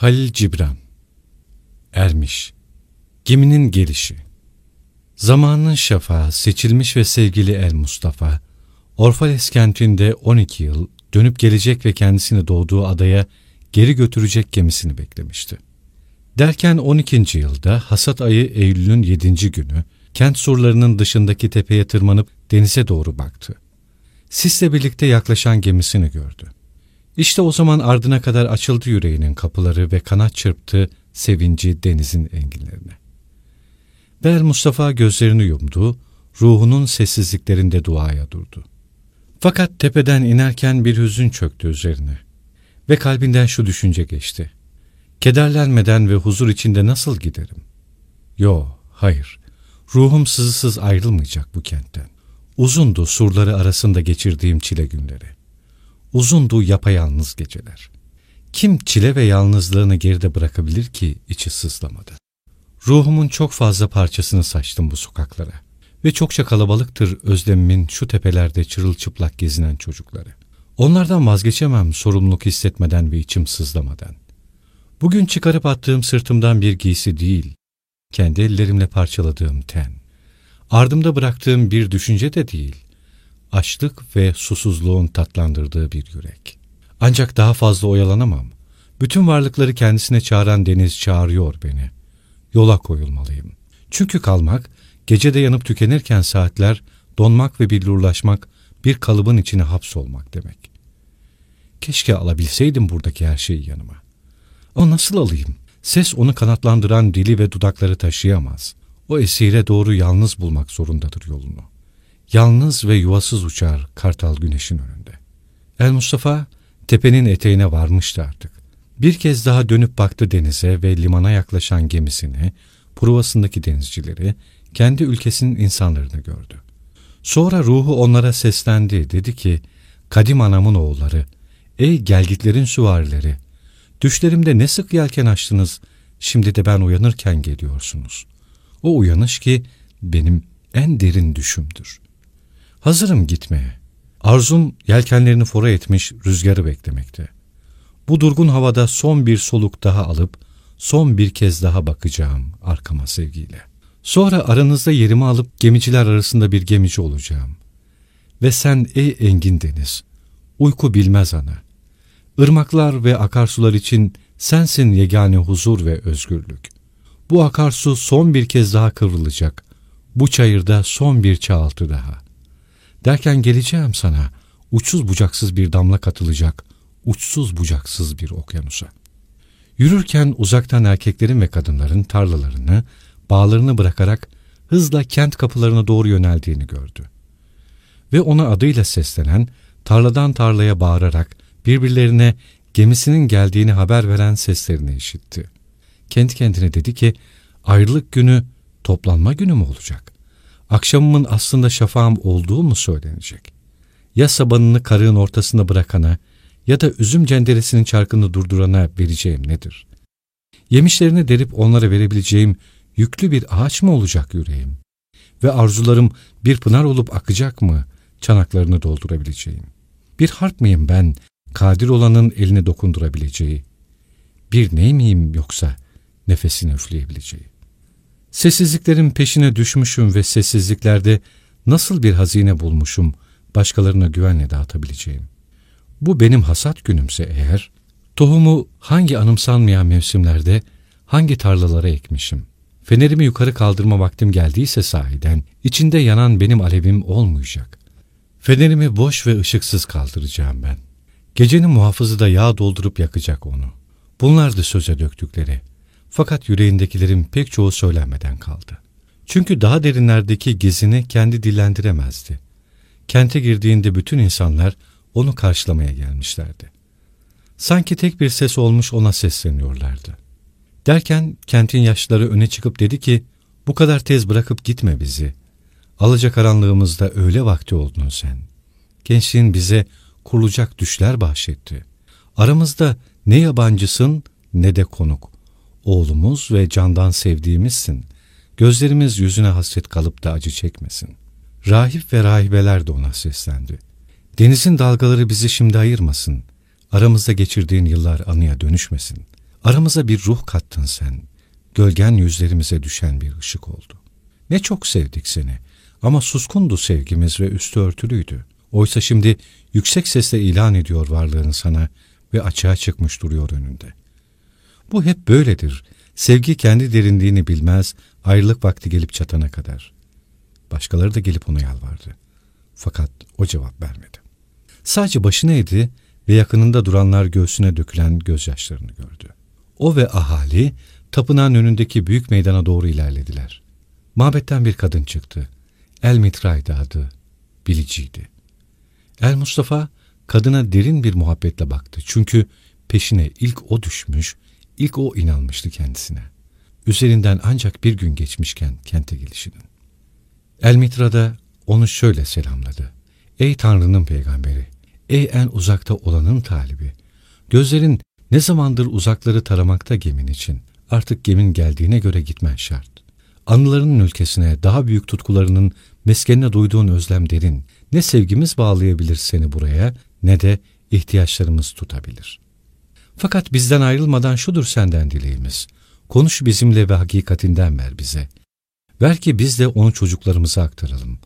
Halil Cibran Ermiş Geminin gelişi Zamanın şafağı seçilmiş ve sevgili El Mustafa, Orfales kentinde 12 yıl dönüp gelecek ve kendisini doğduğu adaya geri götürecek gemisini beklemişti. Derken 12. yılda hasat ayı Eylül'ün 7. günü kent surlarının dışındaki tepeye tırmanıp denize doğru baktı. Sisle birlikte yaklaşan gemisini gördü. İşte o zaman ardına kadar açıldı yüreğinin kapıları ve kanat çırptı sevinci denizin enginlerine. Bel Mustafa gözlerini yumdu, ruhunun sessizliklerinde duaya durdu. Fakat tepeden inerken bir hüzün çöktü üzerine ve kalbinden şu düşünce geçti. Kederlenmeden ve huzur içinde nasıl giderim? Yo, hayır. Ruhum sızısız ayrılmayacak bu kentten. Uzundu surları arasında geçirdiğim çile günleri. Uzundu yapayalnız geceler. Kim çile ve yalnızlığını geride bırakabilir ki içi sızlamadı? Ruhumun çok fazla parçasını saçtım bu sokaklara. Ve çokça kalabalıktır özlemimin şu tepelerde çırılçıplak gezinen çocukları. Onlardan vazgeçemem sorumluluk hissetmeden ve içim sızlamadan. Bugün çıkarıp attığım sırtımdan bir giysi değil, kendi ellerimle parçaladığım ten. Ardımda bıraktığım bir düşünce de değil, açlık ve susuzluğun tatlandırdığı bir yürek. Ancak daha fazla oyalanamam. Bütün varlıkları kendisine çağıran deniz çağırıyor beni. Yola koyulmalıyım. Çünkü kalmak, gecede yanıp tükenirken saatler, donmak ve billurlaşmak, bir kalıbın içine hapsolmak demek. Keşke alabilseydim buradaki her şeyi yanıma. Ama nasıl alayım? Ses onu kanatlandıran dili ve dudakları taşıyamaz. O esire doğru yalnız bulmak zorundadır yolunu. Yalnız ve yuvasız uçar kartal güneşin önünde. El Mustafa tepenin eteğine varmıştı artık. Bir kez daha dönüp baktı denize ve limana yaklaşan gemisini, provasındaki denizcileri, kendi ülkesinin insanlarını gördü. Sonra ruhu onlara seslendi, dedi ki, Kadim anamın oğulları, ey gelgitlerin süvarileri, düşlerimde ne sık yelken açtınız, şimdi de ben uyanırken geliyorsunuz. O uyanış ki benim en derin düşümdür. Hazırım gitmeye. Arzum yelkenlerini fora etmiş rüzgarı beklemekte. Bu durgun havada son bir soluk daha alıp son bir kez daha bakacağım arkama sevgiyle. Sonra aranızda yerimi alıp gemiciler arasında bir gemici olacağım. Ve sen ey engin deniz, uyku bilmez ana. Irmaklar ve akarsular için sensin yegane huzur ve özgürlük. Bu akarsu son bir kez daha kıvrılacak. Bu çayırda son bir çağaltı daha.'' Derken geleceğim sana, uçsuz bucaksız bir damla katılacak, uçsuz bucaksız bir okyanusa. Yürürken uzaktan erkeklerin ve kadınların tarlalarını, bağlarını bırakarak hızla kent kapılarına doğru yöneldiğini gördü. Ve ona adıyla seslenen, tarladan tarlaya bağırarak birbirlerine gemisinin geldiğini haber veren seslerini işitti. Kendi kendine dedi ki, ayrılık günü toplanma günü mü olacak? Akşamımın aslında şafağım olduğu mu söylenecek? Ya sabanını karığın ortasında bırakana ya da üzüm cenderesinin çarkını durdurana vereceğim nedir? Yemişlerini derip onlara verebileceğim yüklü bir ağaç mı olacak yüreğim? Ve arzularım bir pınar olup akacak mı çanaklarını doldurabileceğim? Bir harp mıyım ben, kadir olanın elini dokundurabileceği? Bir ney miyim yoksa nefesini üfleyebileceği? Sessizliklerin peşine düşmüşüm ve sessizliklerde nasıl bir hazine bulmuşum başkalarına güvenle dağıtabileceğim. Bu benim hasat günümse eğer, tohumu hangi anımsanmayan mevsimlerde, hangi tarlalara ekmişim. Fenerimi yukarı kaldırma vaktim geldiyse sahiden, içinde yanan benim alevim olmayacak. Fenerimi boş ve ışıksız kaldıracağım ben. Gecenin muhafızı da yağ doldurup yakacak onu. Bunlardı söze döktükleri. Fakat yüreğindekilerin pek çoğu söylenmeden kaldı. Çünkü daha derinlerdeki gizini kendi dillendiremezdi. Kente girdiğinde bütün insanlar onu karşılamaya gelmişlerdi. Sanki tek bir ses olmuş ona sesleniyorlardı. Derken kentin yaşlıları öne çıkıp dedi ki, bu kadar tez bırakıp gitme bizi. Alacakaranlığımızda öyle vakti oldun sen. Gençliğin bize kurulacak düşler bahşetti. Aramızda ne yabancısın ne de konuk oğlumuz ve candan sevdiğimizsin. Gözlerimiz yüzüne hasret kalıp da acı çekmesin. Rahip ve rahibeler de ona seslendi. Denizin dalgaları bizi şimdi ayırmasın. Aramızda geçirdiğin yıllar anıya dönüşmesin. Aramıza bir ruh kattın sen. Gölgen yüzlerimize düşen bir ışık oldu. Ne çok sevdik seni. Ama suskundu sevgimiz ve üstü örtülüydü. Oysa şimdi yüksek sesle ilan ediyor varlığını sana ve açığa çıkmış duruyor önünde. Bu hep böyledir. Sevgi kendi derinliğini bilmez, ayrılık vakti gelip çatana kadar. Başkaları da gelip ona yalvardı. Fakat o cevap vermedi. Sadece başını eğdi ve yakınında duranlar göğsüne dökülen gözyaşlarını gördü. O ve ahali tapınağın önündeki büyük meydana doğru ilerlediler. Mabetten bir kadın çıktı. El Mitra'ydı adı. Biliciydi. El Mustafa kadına derin bir muhabbetle baktı. Çünkü peşine ilk o düşmüş, ilk o inanmıştı kendisine. Üzerinden ancak bir gün geçmişken kente gelişinin. El Mitra da onu şöyle selamladı. Ey Tanrı'nın peygamberi, ey en uzakta olanın talibi, gözlerin ne zamandır uzakları taramakta gemin için, artık gemin geldiğine göre gitmen şart. Anılarının ülkesine, daha büyük tutkularının meskenine duyduğun özlem derin, ne sevgimiz bağlayabilir seni buraya, ne de ihtiyaçlarımız tutabilir. Fakat bizden ayrılmadan şudur senden dileğimiz, konuş bizimle ve hakikatinden ver bize. Ver ki biz de onu çocuklarımıza aktaralım.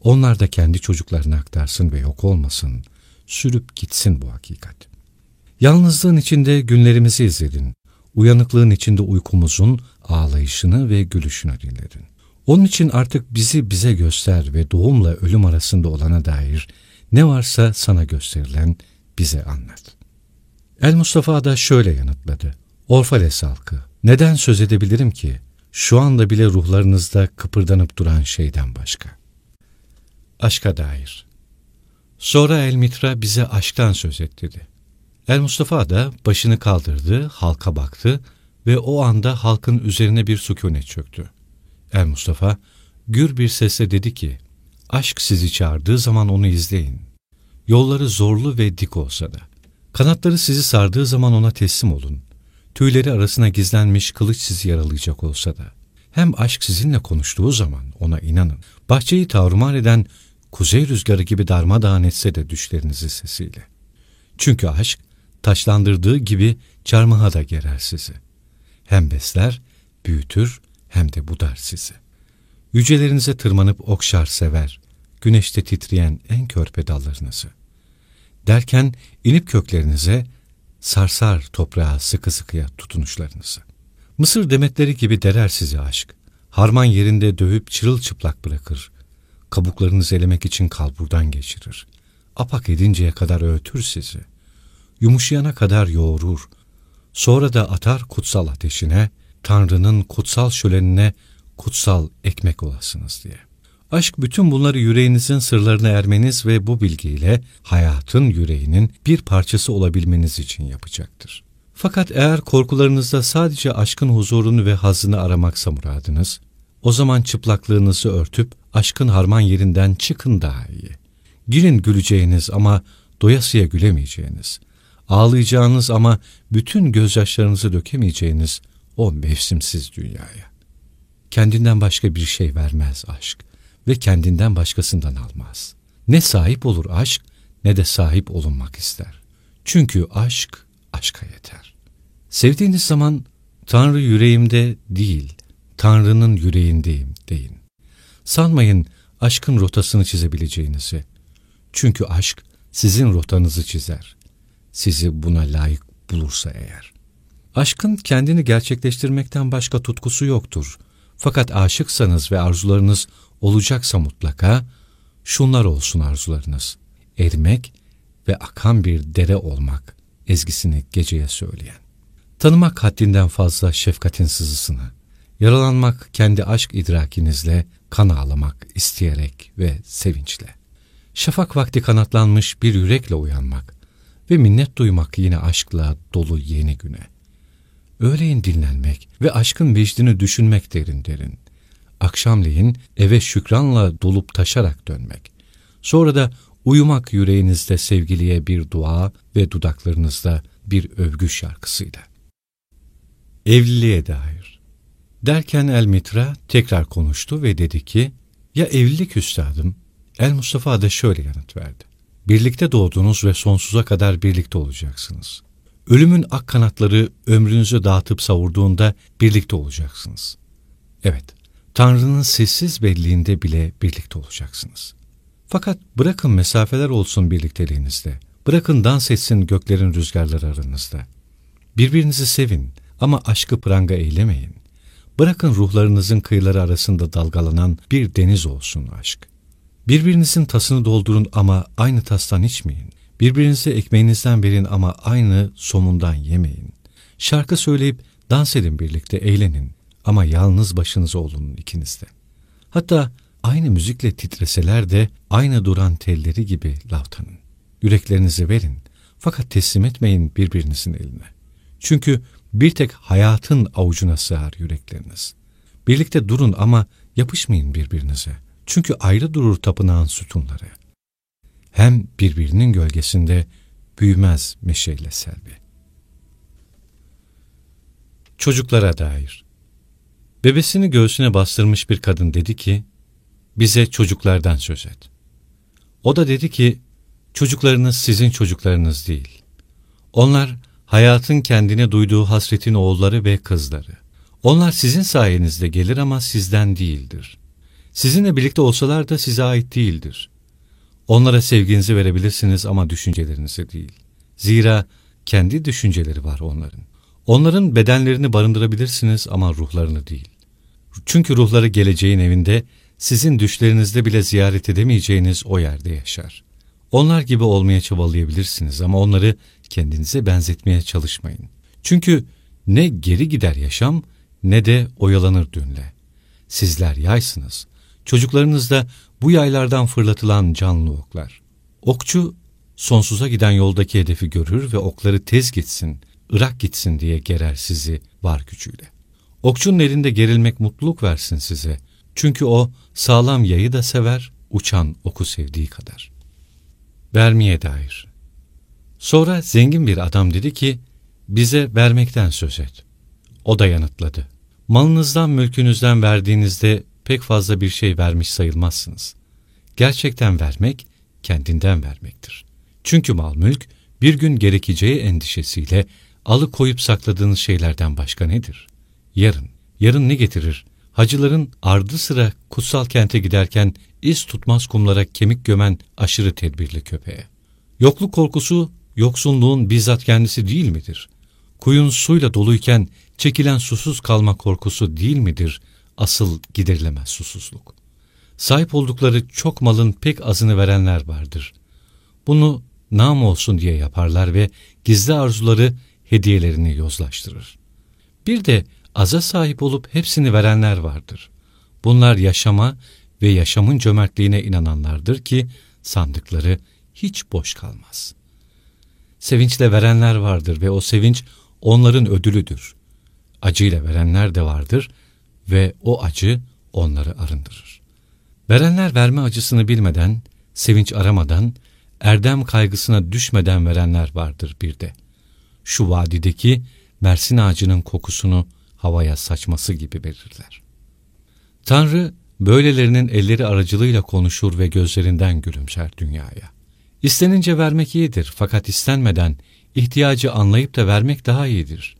Onlar da kendi çocuklarına aktarsın ve yok olmasın. Sürüp gitsin bu hakikat. Yalnızlığın içinde günlerimizi izledin. Uyanıklığın içinde uykumuzun ağlayışını ve gülüşünü dinledin. Onun için artık bizi bize göster ve doğumla ölüm arasında olana dair ne varsa sana gösterilen bize anlat. El Mustafa da şöyle yanıtladı. Orfales halkı, neden söz edebilirim ki? Şu anda bile ruhlarınızda kıpırdanıp duran şeyden başka. Aşka dair. Sonra El Mitra bize aşktan söz et dedi. El Mustafa da başını kaldırdı, halka baktı ve o anda halkın üzerine bir sükunet çöktü. El Mustafa gür bir sesle dedi ki, aşk sizi çağırdığı zaman onu izleyin. Yolları zorlu ve dik olsa da. Kanatları sizi sardığı zaman ona teslim olun. Tüyleri arasına gizlenmiş kılıç sizi yaralayacak olsa da. Hem aşk sizinle konuştuğu zaman ona inanın. Bahçeyi tavrımar eden kuzey rüzgarı gibi darmadağın etse de düşlerinizi sesiyle. Çünkü aşk taşlandırdığı gibi çarmıha da gerer sizi. Hem besler, büyütür hem de budar sizi. Yücelerinize tırmanıp okşar sever, güneşte titreyen en körpe dallarınızı. Derken inip köklerinize sarsar toprağa sıkı sıkıya tutunuşlarınızı. Mısır demetleri gibi derer sizi aşk. Harman yerinde dövüp çırılçıplak bırakır. Kabuklarınızı elemek için kalburdan geçirir. Apak edinceye kadar öğütür sizi. Yumuşayana kadar yoğurur. Sonra da atar kutsal ateşine, Tanrı'nın kutsal şölenine kutsal ekmek olasınız diye. Aşk bütün bunları yüreğinizin sırlarına ermeniz ve bu bilgiyle hayatın yüreğinin bir parçası olabilmeniz için yapacaktır. Fakat eğer korkularınızda sadece aşkın huzurunu ve hazını aramaksa muradınız, o zaman çıplaklığınızı örtüp aşkın harman yerinden çıkın daha iyi. Girin güleceğiniz ama doyasıya gülemeyeceğiniz, ağlayacağınız ama bütün gözyaşlarınızı dökemeyeceğiniz o mevsimsiz dünyaya. Kendinden başka bir şey vermez aşk ve kendinden başkasından almaz. Ne sahip olur aşk ne de sahip olunmak ister. Çünkü aşk aşka yeter. Sevdiğiniz zaman Tanrı yüreğimde değil, Tanrı'nın yüreğindeyim deyin. Sanmayın aşkın rotasını çizebileceğinizi. Çünkü aşk sizin rotanızı çizer. Sizi buna layık bulursa eğer. Aşkın kendini gerçekleştirmekten başka tutkusu yoktur. Fakat aşıksanız ve arzularınız olacaksa mutlaka şunlar olsun arzularınız. Erimek ve akan bir dere olmak ezgisini geceye söyleyen. Tanımak haddinden fazla şefkatin sızısını. Yaralanmak kendi aşk idrakinizle, kan ağlamak isteyerek ve sevinçle. Şafak vakti kanatlanmış bir yürekle uyanmak ve minnet duymak yine aşkla dolu yeni güne. Öğleyin dinlenmek ve aşkın vecdini düşünmek derin derin akşamleyin eve şükranla dolup taşarak dönmek. Sonra da uyumak yüreğinizde sevgiliye bir dua ve dudaklarınızda bir övgü şarkısıyla. Evliliğe dair. Derken El Mitra tekrar konuştu ve dedi ki, ya evlilik üstadım? El Mustafa da şöyle yanıt verdi. Birlikte doğdunuz ve sonsuza kadar birlikte olacaksınız. Ölümün ak kanatları ömrünüzü dağıtıp savurduğunda birlikte olacaksınız. Evet, Tanrı'nın sessiz belliğinde bile birlikte olacaksınız. Fakat bırakın mesafeler olsun birlikteliğinizde. Bırakın dans etsin göklerin rüzgarları aranızda. Birbirinizi sevin ama aşkı pranga eylemeyin. Bırakın ruhlarınızın kıyıları arasında dalgalanan bir deniz olsun aşk. Birbirinizin tasını doldurun ama aynı tastan içmeyin. Birbirinize ekmeğinizden verin ama aynı somundan yemeyin. Şarkı söyleyip dans edin birlikte, eğlenin ama yalnız başınıza olun ikiniz de. Hatta aynı müzikle titreseler de aynı duran telleri gibi lavtanın. Yüreklerinizi verin fakat teslim etmeyin birbirinizin eline. Çünkü bir tek hayatın avucuna sığar yürekleriniz. Birlikte durun ama yapışmayın birbirinize. Çünkü ayrı durur tapınağın sütunları. Hem birbirinin gölgesinde büyümez meşeyle selvi. Çocuklara dair Bebesini göğsüne bastırmış bir kadın dedi ki, bize çocuklardan söz et. O da dedi ki, çocuklarınız sizin çocuklarınız değil. Onlar hayatın kendine duyduğu hasretin oğulları ve kızları. Onlar sizin sayenizde gelir ama sizden değildir. Sizinle birlikte olsalar da size ait değildir. Onlara sevginizi verebilirsiniz ama düşüncelerinizi değil. Zira kendi düşünceleri var onların. Onların bedenlerini barındırabilirsiniz ama ruhlarını değil. Çünkü ruhları geleceğin evinde, sizin düşlerinizde bile ziyaret edemeyeceğiniz o yerde yaşar. Onlar gibi olmaya çabalayabilirsiniz ama onları kendinize benzetmeye çalışmayın. Çünkü ne geri gider yaşam ne de oyalanır dünle. Sizler yaysınız. Çocuklarınız da bu yaylardan fırlatılan canlı oklar. Okçu sonsuza giden yoldaki hedefi görür ve okları tez gitsin, ırak gitsin diye gerer sizi var gücüyle. Okçunun elinde gerilmek mutluluk versin size. Çünkü o sağlam yayı da sever, uçan oku sevdiği kadar. Vermeye dair Sonra zengin bir adam dedi ki, bize vermekten söz et. O da yanıtladı. Malınızdan mülkünüzden verdiğinizde pek fazla bir şey vermiş sayılmazsınız. Gerçekten vermek, kendinden vermektir. Çünkü mal mülk, bir gün gerekeceği endişesiyle alıkoyup sakladığınız şeylerden başka nedir? Yarın, yarın ne getirir? Hacıların ardı sıra kutsal kente giderken iz tutmaz kumlara kemik gömen aşırı tedbirli köpeğe. Yokluk korkusu yoksunluğun bizzat kendisi değil midir? Kuyun suyla doluyken çekilen susuz kalma korkusu değil midir asıl giderilemez susuzluk? Sahip oldukları çok malın pek azını verenler vardır. Bunu nam olsun diye yaparlar ve gizli arzuları hediyelerini yozlaştırır. Bir de aza sahip olup hepsini verenler vardır. Bunlar yaşama ve yaşamın cömertliğine inananlardır ki sandıkları hiç boş kalmaz. Sevinçle verenler vardır ve o sevinç onların ödülüdür. Acıyla verenler de vardır ve o acı onları arındırır. Verenler verme acısını bilmeden, sevinç aramadan, erdem kaygısına düşmeden verenler vardır bir de. Şu vadideki mersin ağacının kokusunu havaya saçması gibi verirler. Tanrı, böylelerinin elleri aracılığıyla konuşur ve gözlerinden gülümser dünyaya. İstenince vermek iyidir fakat istenmeden ihtiyacı anlayıp da vermek daha iyidir.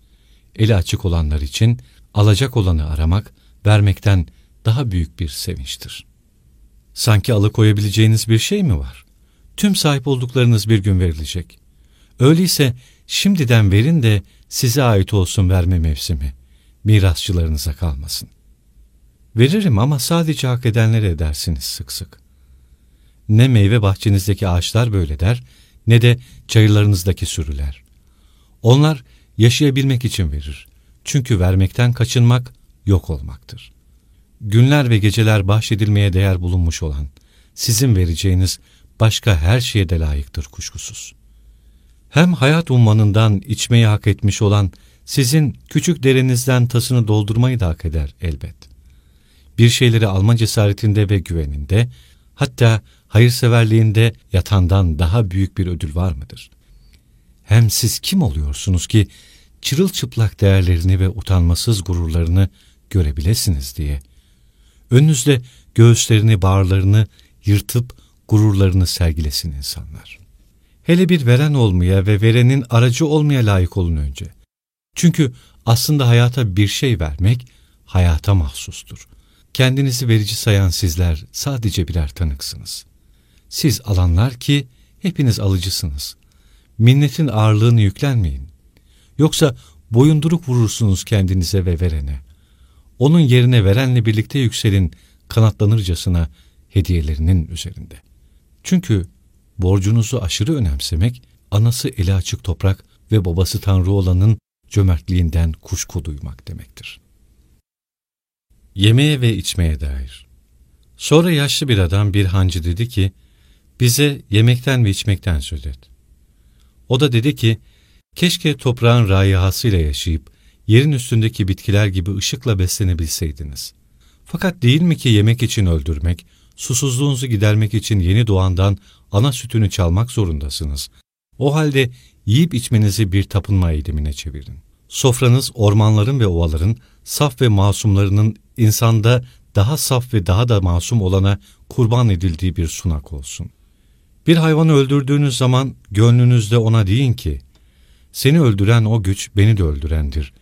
Eli açık olanlar için alacak olanı aramak vermekten daha büyük bir sevinçtir. Sanki alıkoyabileceğiniz bir şey mi var? Tüm sahip olduklarınız bir gün verilecek. Öyleyse şimdiden verin de size ait olsun verme mevsimi. Mirasçılarınıza kalmasın. Veririm ama sadece hak edenlere edersiniz sık sık. Ne meyve bahçenizdeki ağaçlar böyle der, ne de çayırlarınızdaki sürüler. Onlar yaşayabilmek için verir. Çünkü vermekten kaçınmak yok olmaktır. Günler ve geceler bahşedilmeye değer bulunmuş olan, sizin vereceğiniz başka her şeye de layıktır kuşkusuz. Hem hayat ummanından içmeyi hak etmiş olan sizin küçük derinizden tasını doldurmayı da hak eder elbet. Bir şeyleri alma cesaretinde ve güveninde, hatta hayırseverliğinde yatandan daha büyük bir ödül var mıdır? Hem siz kim oluyorsunuz ki çırılçıplak değerlerini ve utanmasız gururlarını görebilesiniz diye. Önünüzde göğüslerini, bağırlarını yırtıp gururlarını sergilesin insanlar. Hele bir veren olmaya ve verenin aracı olmaya layık olun önce. Çünkü aslında hayata bir şey vermek hayata mahsustur. Kendinizi verici sayan sizler sadece birer tanıksınız. Siz alanlar ki hepiniz alıcısınız. Minnetin ağırlığını yüklenmeyin. Yoksa boyunduruk vurursunuz kendinize ve verene. Onun yerine verenle birlikte yükselin kanatlanırcasına hediyelerinin üzerinde. Çünkü borcunuzu aşırı önemsemek, anası eli açık toprak ve babası Tanrı olanın cömertliğinden kuşku duymak demektir. Yemeğe ve içmeye dair Sonra yaşlı bir adam bir hancı dedi ki, bize yemekten ve içmekten söz et. O da dedi ki, keşke toprağın rayihasıyla yaşayıp, yerin üstündeki bitkiler gibi ışıkla beslenebilseydiniz. Fakat değil mi ki yemek için öldürmek, susuzluğunuzu gidermek için yeni doğandan ana sütünü çalmak zorundasınız. O halde yiyip içmenizi bir tapınma eğilimine çevirin. Sofranız ormanların ve ovaların saf ve masumlarının insanda daha saf ve daha da masum olana kurban edildiği bir sunak olsun. Bir hayvanı öldürdüğünüz zaman gönlünüzde ona deyin ki, seni öldüren o güç beni de öldürendir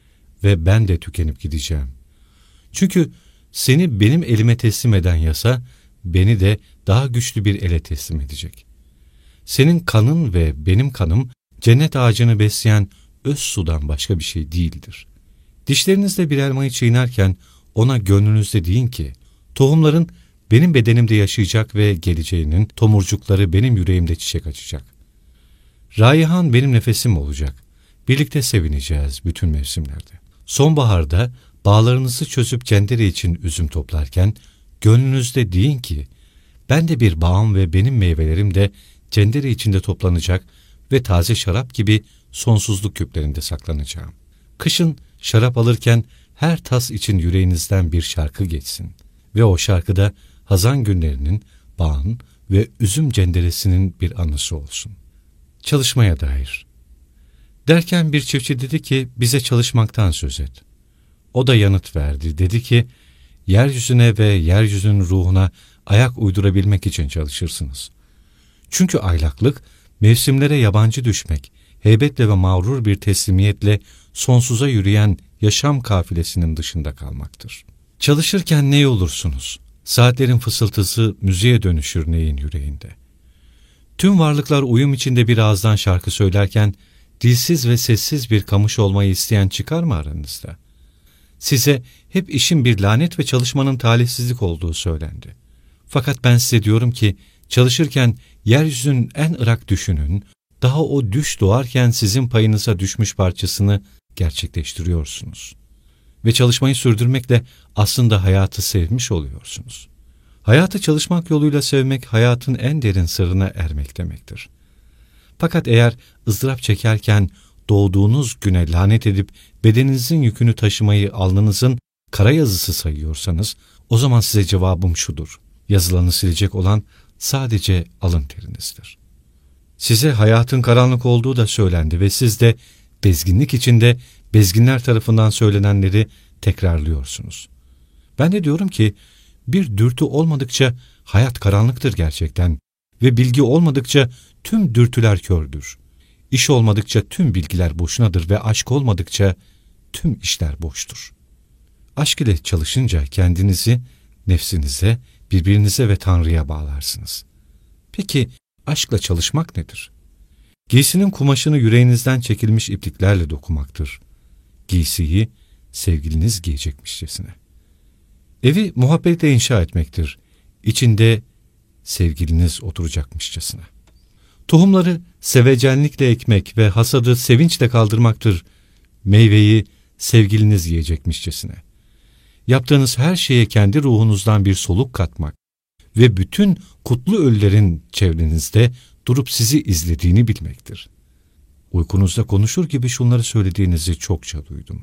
ve ben de tükenip gideceğim. Çünkü seni benim elime teslim eden yasa, beni de daha güçlü bir ele teslim edecek. Senin kanın ve benim kanım, cennet ağacını besleyen öz sudan başka bir şey değildir. Dişlerinizle bir elmayı çiğnerken, ona gönlünüzde deyin ki, tohumların benim bedenimde yaşayacak ve geleceğinin tomurcukları benim yüreğimde çiçek açacak. Raihan benim nefesim olacak. Birlikte sevineceğiz bütün mevsimlerde. Sonbaharda bağlarınızı çözüp cendere için üzüm toplarken gönlünüzde deyin ki ben de bir bağım ve benim meyvelerim de cendere içinde toplanacak ve taze şarap gibi sonsuzluk küplerinde saklanacağım. Kışın şarap alırken her tas için yüreğinizden bir şarkı geçsin ve o şarkıda hazan günlerinin, bağın ve üzüm cenderesinin bir anısı olsun. Çalışmaya dair. Derken bir çiftçi dedi ki bize çalışmaktan söz et. O da yanıt verdi. Dedi ki yeryüzüne ve yeryüzünün ruhuna ayak uydurabilmek için çalışırsınız. Çünkü aylaklık mevsimlere yabancı düşmek, heybetle ve mağrur bir teslimiyetle sonsuza yürüyen yaşam kafilesinin dışında kalmaktır. Çalışırken ne olursunuz? Saatlerin fısıltısı müziğe dönüşür neyin yüreğinde. Tüm varlıklar uyum içinde bir ağızdan şarkı söylerken, dilsiz ve sessiz bir kamış olmayı isteyen çıkar mı aranızda? Size hep işin bir lanet ve çalışmanın talihsizlik olduğu söylendi. Fakat ben size diyorum ki, çalışırken yeryüzünün en ırak düşünün, daha o düş doğarken sizin payınıza düşmüş parçasını gerçekleştiriyorsunuz. Ve çalışmayı sürdürmekle aslında hayatı sevmiş oluyorsunuz. Hayatı çalışmak yoluyla sevmek hayatın en derin sırrına ermek demektir. Fakat eğer ızdırap çekerken doğduğunuz güne lanet edip bedeninizin yükünü taşımayı alnınızın kara yazısı sayıyorsanız o zaman size cevabım şudur. Yazılanı silecek olan sadece alın terinizdir. Size hayatın karanlık olduğu da söylendi ve siz de bezginlik içinde bezginler tarafından söylenenleri tekrarlıyorsunuz. Ben de diyorum ki bir dürtü olmadıkça hayat karanlıktır gerçekten ve bilgi olmadıkça tüm dürtüler kördür. İş olmadıkça tüm bilgiler boşunadır ve aşk olmadıkça tüm işler boştur. Aşk ile çalışınca kendinizi nefsinize, birbirinize ve Tanrı'ya bağlarsınız. Peki aşkla çalışmak nedir? Giysinin kumaşını yüreğinizden çekilmiş ipliklerle dokumaktır. Giysiyi sevgiliniz giyecekmişçesine. Evi muhabbetle inşa etmektir. İçinde sevgiliniz oturacakmışçasına. Tohumları sevecenlikle ekmek ve hasadı sevinçle kaldırmaktır. Meyveyi sevgiliniz yiyecekmişçesine. Yaptığınız her şeye kendi ruhunuzdan bir soluk katmak ve bütün kutlu ölülerin çevrenizde durup sizi izlediğini bilmektir. Uykunuzda konuşur gibi şunları söylediğinizi çokça duydum.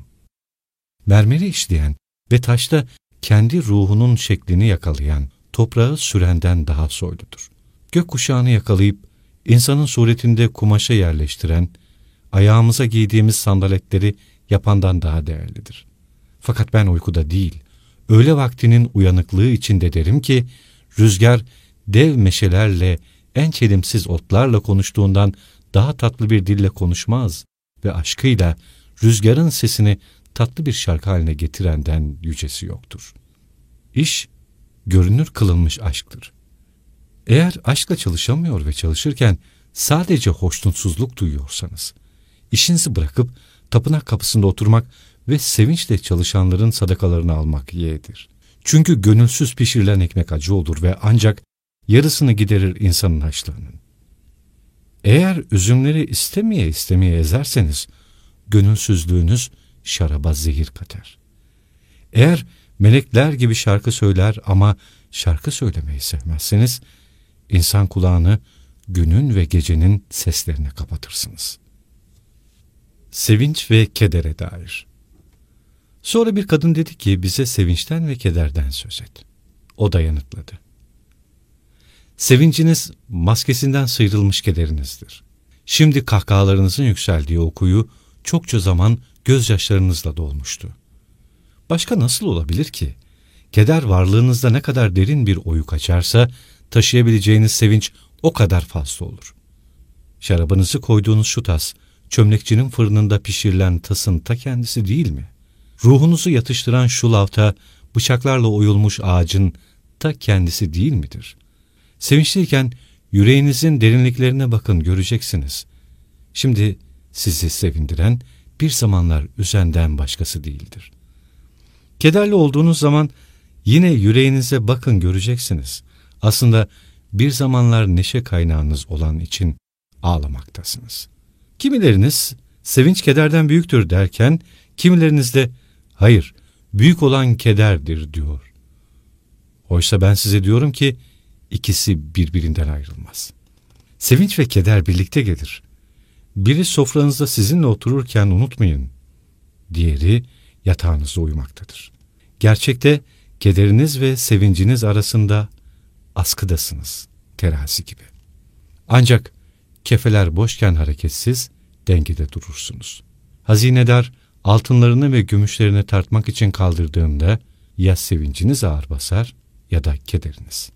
Mermeri işleyen ve taşta kendi ruhunun şeklini yakalayan, toprağı sürenden daha soyludur. Gökkuşağını yakalayıp insanın suretinde kumaşa yerleştiren, ayağımıza giydiğimiz sandaletleri yapandan daha değerlidir. Fakat ben uykuda değil, öğle vaktinin uyanıklığı içinde derim ki, rüzgar dev meşelerle, en çelimsiz otlarla konuştuğundan daha tatlı bir dille konuşmaz ve aşkıyla rüzgarın sesini tatlı bir şarkı haline getirenden yücesi yoktur. İş, görünür kılınmış aşktır. Eğer aşkla çalışamıyor ve çalışırken sadece hoşnutsuzluk duyuyorsanız, işinizi bırakıp tapınak kapısında oturmak ve sevinçle çalışanların sadakalarını almak yeğdir. Çünkü gönülsüz pişirilen ekmek acı olur ve ancak yarısını giderir insanın haçlarının. Eğer üzümleri istemeye istemeye ezerseniz, gönülsüzlüğünüz şaraba zehir katar. Eğer melekler gibi şarkı söyler ama şarkı söylemeyi sevmezseniz, insan kulağını günün ve gecenin seslerine kapatırsınız. Sevinç ve kedere dair Sonra bir kadın dedi ki bize sevinçten ve kederden söz et. O da yanıtladı. Sevinciniz maskesinden sıyrılmış kederinizdir. Şimdi kahkahalarınızın yükseldiği o kuyu çokça zaman gözyaşlarınızla dolmuştu. Başka nasıl olabilir ki? Keder varlığınızda ne kadar derin bir oyuk açarsa taşıyabileceğiniz sevinç o kadar fazla olur. Şarabınızı koyduğunuz şu tas, çömlekçinin fırınında pişirilen tasın ta kendisi değil mi? Ruhunuzu yatıştıran şu lavta, bıçaklarla oyulmuş ağacın ta kendisi değil midir? Sevinçliyken yüreğinizin derinliklerine bakın göreceksiniz. Şimdi sizi sevindiren bir zamanlar üzenden başkası değildir. Kederli olduğunuz zaman yine yüreğinize bakın göreceksiniz. Aslında bir zamanlar neşe kaynağınız olan için ağlamaktasınız. Kimileriniz sevinç kederden büyüktür derken kimileriniz de hayır büyük olan kederdir diyor. Oysa ben size diyorum ki ikisi birbirinden ayrılmaz. Sevinç ve keder birlikte gelir. Biri sofranızda sizinle otururken unutmayın. Diğeri yatağınızda uyumaktadır. Gerçekte kederiniz ve sevinciniz arasında askıdasınız, terazi gibi. Ancak kefeler boşken hareketsiz, dengede durursunuz. Hazinedar altınlarını ve gümüşlerini tartmak için kaldırdığında ya sevinciniz ağır basar ya da kederiniz.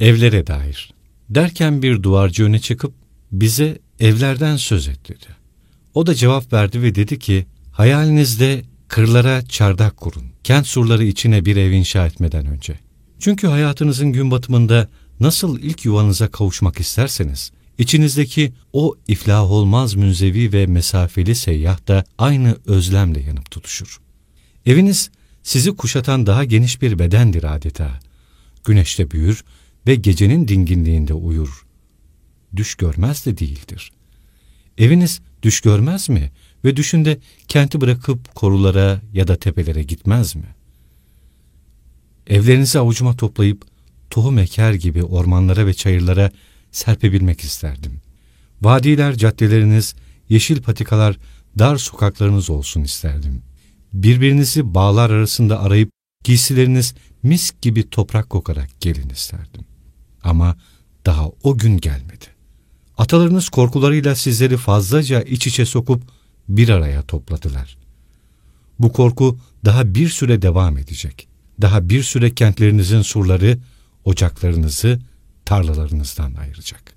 Evlere dair. Derken bir duvarcı öne çıkıp bize evlerden söz et dedi. O da cevap verdi ve dedi ki hayalinizde kırlara çardak kurun. Kent surları içine bir ev inşa etmeden önce. Çünkü hayatınızın gün batımında nasıl ilk yuvanıza kavuşmak isterseniz, içinizdeki o iflah olmaz münzevi ve mesafeli seyyah da aynı özlemle yanıp tutuşur. Eviniz sizi kuşatan daha geniş bir bedendir adeta. Güneşte büyür ve gecenin dinginliğinde uyur. Düş görmez de değildir. Eviniz düş görmez mi ve düşünde kenti bırakıp korulara ya da tepelere gitmez mi? Evlerinizi avucuma toplayıp tohum eker gibi ormanlara ve çayırlara serpebilmek isterdim. Vadiler, caddeleriniz, yeşil patikalar, dar sokaklarınız olsun isterdim. Birbirinizi bağlar arasında arayıp giysileriniz mis gibi toprak kokarak gelin isterdim. Ama daha o gün gelmedi. Atalarınız korkularıyla sizleri fazlaca iç içe sokup bir araya topladılar. Bu korku daha bir süre devam edecek. Daha bir süre kentlerinizin surları, ocaklarınızı tarlalarınızdan ayıracak.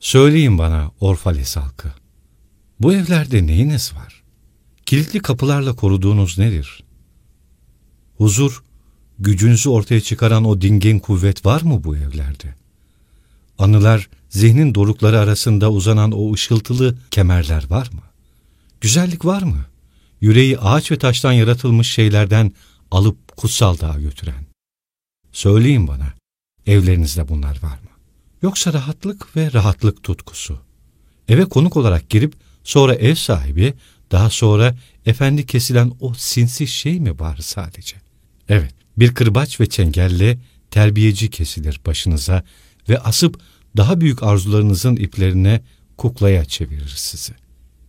Söyleyin bana Orfales halkı, bu evlerde neyiniz var? Kilitli kapılarla koruduğunuz nedir? Huzur, gücünüzü ortaya çıkaran o dingin kuvvet var mı bu evlerde? Anılar, zihnin dorukları arasında uzanan o ışıltılı kemerler var mı? Güzellik var mı? Yüreği ağaç ve taştan yaratılmış şeylerden alıp kutsal dağa götüren. Söyleyin bana, evlerinizde bunlar var mı? Yoksa rahatlık ve rahatlık tutkusu. Eve konuk olarak girip sonra ev sahibi, daha sonra efendi kesilen o sinsi şey mi var sadece? Evet, bir kırbaç ve çengelle terbiyeci kesilir başınıza ve asıp daha büyük arzularınızın iplerine kuklaya çevirir sizi.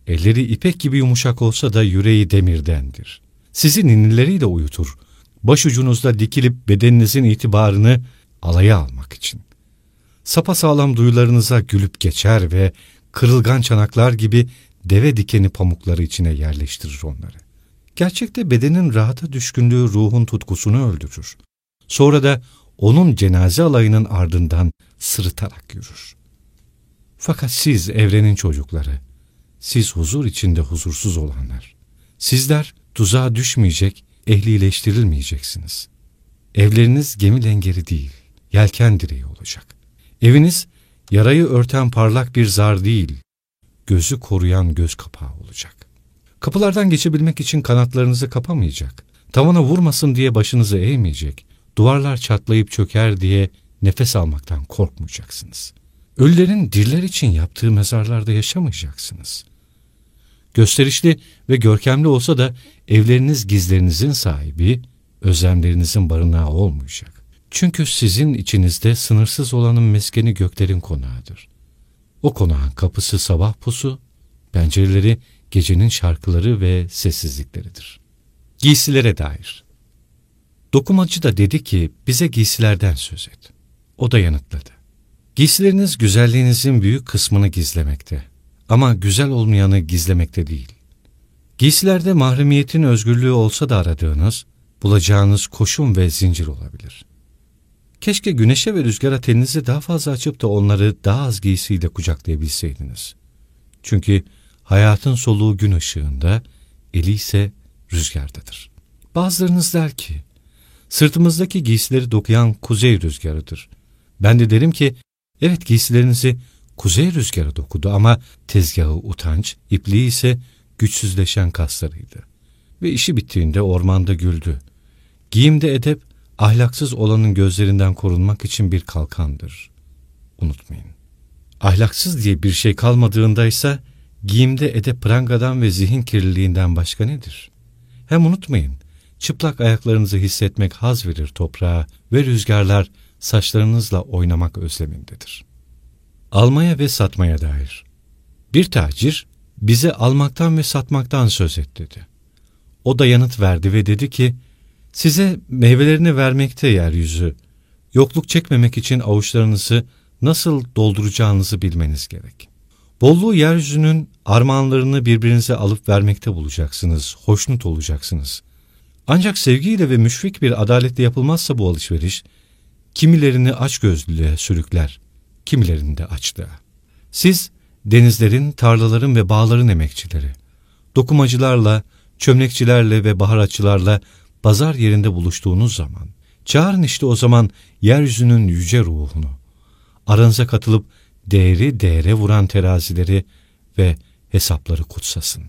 Elleri ipek gibi yumuşak olsa da yüreği demirdendir. Sizi ninileriyle uyutur. Başucunuzda dikilip bedeninizin itibarını alaya almak için. Sapa sağlam duyularınıza gülüp geçer ve kırılgan çanaklar gibi deve dikeni pamukları içine yerleştirir onları. Gerçekte bedenin rahata düşkünlüğü ruhun tutkusunu öldürür. Sonra da onun cenaze alayının ardından sırıtarak yürür. Fakat siz evrenin çocukları, siz huzur içinde huzursuz olanlar, sizler tuzağa düşmeyecek, ehlileştirilmeyeceksiniz. Evleriniz gemi lengeri değil, yelken direği olacak. Eviniz yarayı örten parlak bir zar değil, gözü koruyan göz kapağı olacak. Kapılardan geçebilmek için kanatlarınızı kapamayacak, tavana vurmasın diye başınızı eğmeyecek, duvarlar çatlayıp çöker diye nefes almaktan korkmayacaksınız. Ölülerin diriler için yaptığı mezarlarda yaşamayacaksınız. Gösterişli ve görkemli olsa da evleriniz gizlerinizin sahibi, özlemlerinizin barınağı olmayacak. Çünkü sizin içinizde sınırsız olanın meskeni göklerin konağıdır. O konağın kapısı sabah pusu, pencereleri gecenin şarkıları ve sessizlikleridir. Giysilere dair Dokumacı da dedi ki bize giysilerden söz et. O da yanıtladı. Giysileriniz güzelliğinizin büyük kısmını gizlemekte ama güzel olmayanı gizlemekte değil. Giysilerde mahremiyetin özgürlüğü olsa da aradığınız, bulacağınız koşum ve zincir olabilir. Keşke güneşe ve rüzgara telinizi daha fazla açıp da onları daha az giysiyle kucaklayabilseydiniz. Çünkü hayatın soluğu gün ışığında, eli ise rüzgardadır. Bazılarınız der ki, sırtımızdaki giysileri dokuyan kuzey rüzgarıdır. Ben de derim ki, evet giysilerinizi kuzey rüzgarı dokudu ama tezgahı utanç, ipliği ise güçsüzleşen kaslarıydı. Ve işi bittiğinde ormanda güldü. Giyimde edep, ahlaksız olanın gözlerinden korunmak için bir kalkandır. Unutmayın. Ahlaksız diye bir şey kalmadığında ise giyimde edep prangadan ve zihin kirliliğinden başka nedir? Hem unutmayın, çıplak ayaklarınızı hissetmek haz verir toprağa ve rüzgarlar saçlarınızla oynamak özlemindedir. Almaya ve satmaya dair. Bir tacir bize almaktan ve satmaktan söz et dedi. O da yanıt verdi ve dedi ki, size meyvelerini vermekte yeryüzü, yokluk çekmemek için avuçlarınızı nasıl dolduracağınızı bilmeniz gerek. Bolluğu yeryüzünün armağanlarını birbirinize alıp vermekte bulacaksınız, hoşnut olacaksınız. Ancak sevgiyle ve müşfik bir adaletle yapılmazsa bu alışveriş, kimilerini açgözlülüğe sürükler, kimilerini de açlığa. Siz denizlerin, tarlaların ve bağların emekçileri, dokumacılarla, çömlekçilerle ve baharatçılarla pazar yerinde buluştuğunuz zaman, çağırın işte o zaman yeryüzünün yüce ruhunu, aranıza katılıp değeri değere vuran terazileri ve hesapları kutsasın.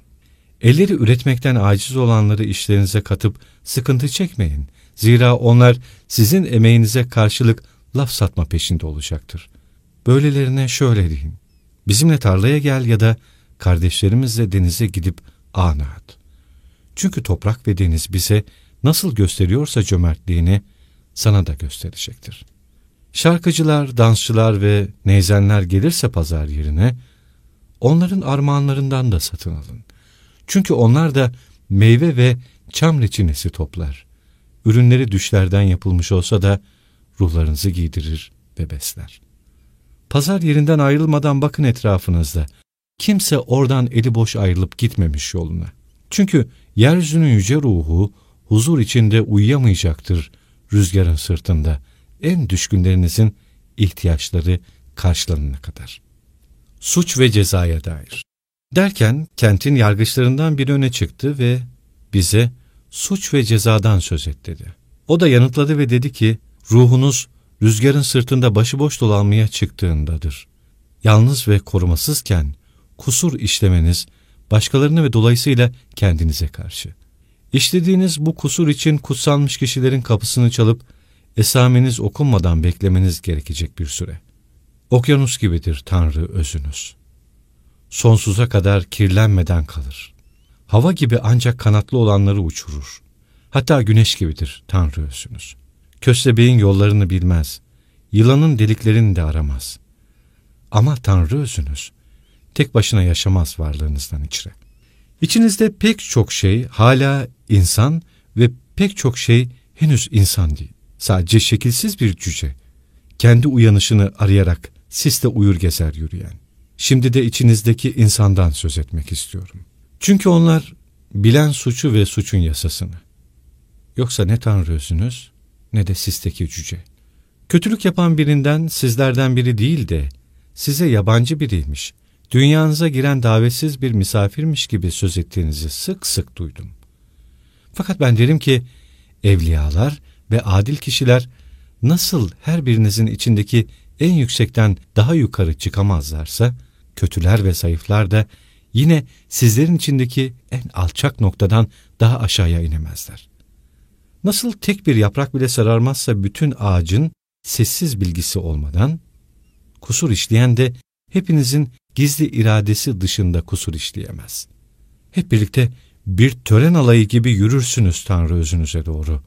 Elleri üretmekten aciz olanları işlerinize katıp sıkıntı çekmeyin. Zira onlar sizin emeğinize karşılık laf satma peşinde olacaktır. Böylelerine şöyle deyin. Bizimle tarlaya gel ya da kardeşlerimizle denize gidip ağına at. Çünkü toprak ve deniz bize nasıl gösteriyorsa cömertliğini sana da gösterecektir. Şarkıcılar, dansçılar ve neyzenler gelirse pazar yerine onların armağanlarından da satın alın. Çünkü onlar da meyve ve çam reçinesi toplar. Ürünleri düşlerden yapılmış olsa da ruhlarınızı giydirir ve besler. Pazar yerinden ayrılmadan bakın etrafınızda. Kimse oradan eli boş ayrılıp gitmemiş yoluna. Çünkü yeryüzünün yüce ruhu huzur içinde uyuyamayacaktır rüzgarın sırtında. En düşkünlerinizin ihtiyaçları karşılanana kadar. Suç ve cezaya dair. Derken kentin yargıçlarından biri öne çıktı ve bize suç ve cezadan söz et dedi. O da yanıtladı ve dedi ki, ruhunuz rüzgarın sırtında başıboş dolanmaya çıktığındadır. Yalnız ve korumasızken kusur işlemeniz başkalarına ve dolayısıyla kendinize karşı. İşlediğiniz bu kusur için kutsanmış kişilerin kapısını çalıp esameniz okunmadan beklemeniz gerekecek bir süre. Okyanus gibidir Tanrı özünüz. Sonsuza kadar kirlenmeden kalır. Hava gibi ancak kanatlı olanları uçurur. Hatta güneş gibidir Tanrı özünüz. Köstebeğin yollarını bilmez, yılanın deliklerini de aramaz. Ama Tanrı özünüz, tek başına yaşamaz varlığınızdan içre. İçinizde pek çok şey hala insan ve pek çok şey henüz insan değil. Sadece şekilsiz bir cüce. Kendi uyanışını arayarak siste uyur gezer yürüyen. Şimdi de içinizdeki insandan söz etmek istiyorum. Çünkü onlar bilen suçu ve suçun yasasını. Yoksa ne Tanrı özünüz ne de sisteki cüce. Kötülük yapan birinden sizlerden biri değil de size yabancı biriymiş, dünyanıza giren davetsiz bir misafirmiş gibi söz ettiğinizi sık sık duydum. Fakat ben derim ki, evliyalar ve adil kişiler nasıl her birinizin içindeki en yüksekten daha yukarı çıkamazlarsa, kötüler ve zayıflar da yine sizlerin içindeki en alçak noktadan daha aşağıya inemezler. Nasıl tek bir yaprak bile sararmazsa bütün ağacın sessiz bilgisi olmadan, kusur işleyen de hepinizin gizli iradesi dışında kusur işleyemez. Hep birlikte bir tören alayı gibi yürürsünüz Tanrı özünüze doğru.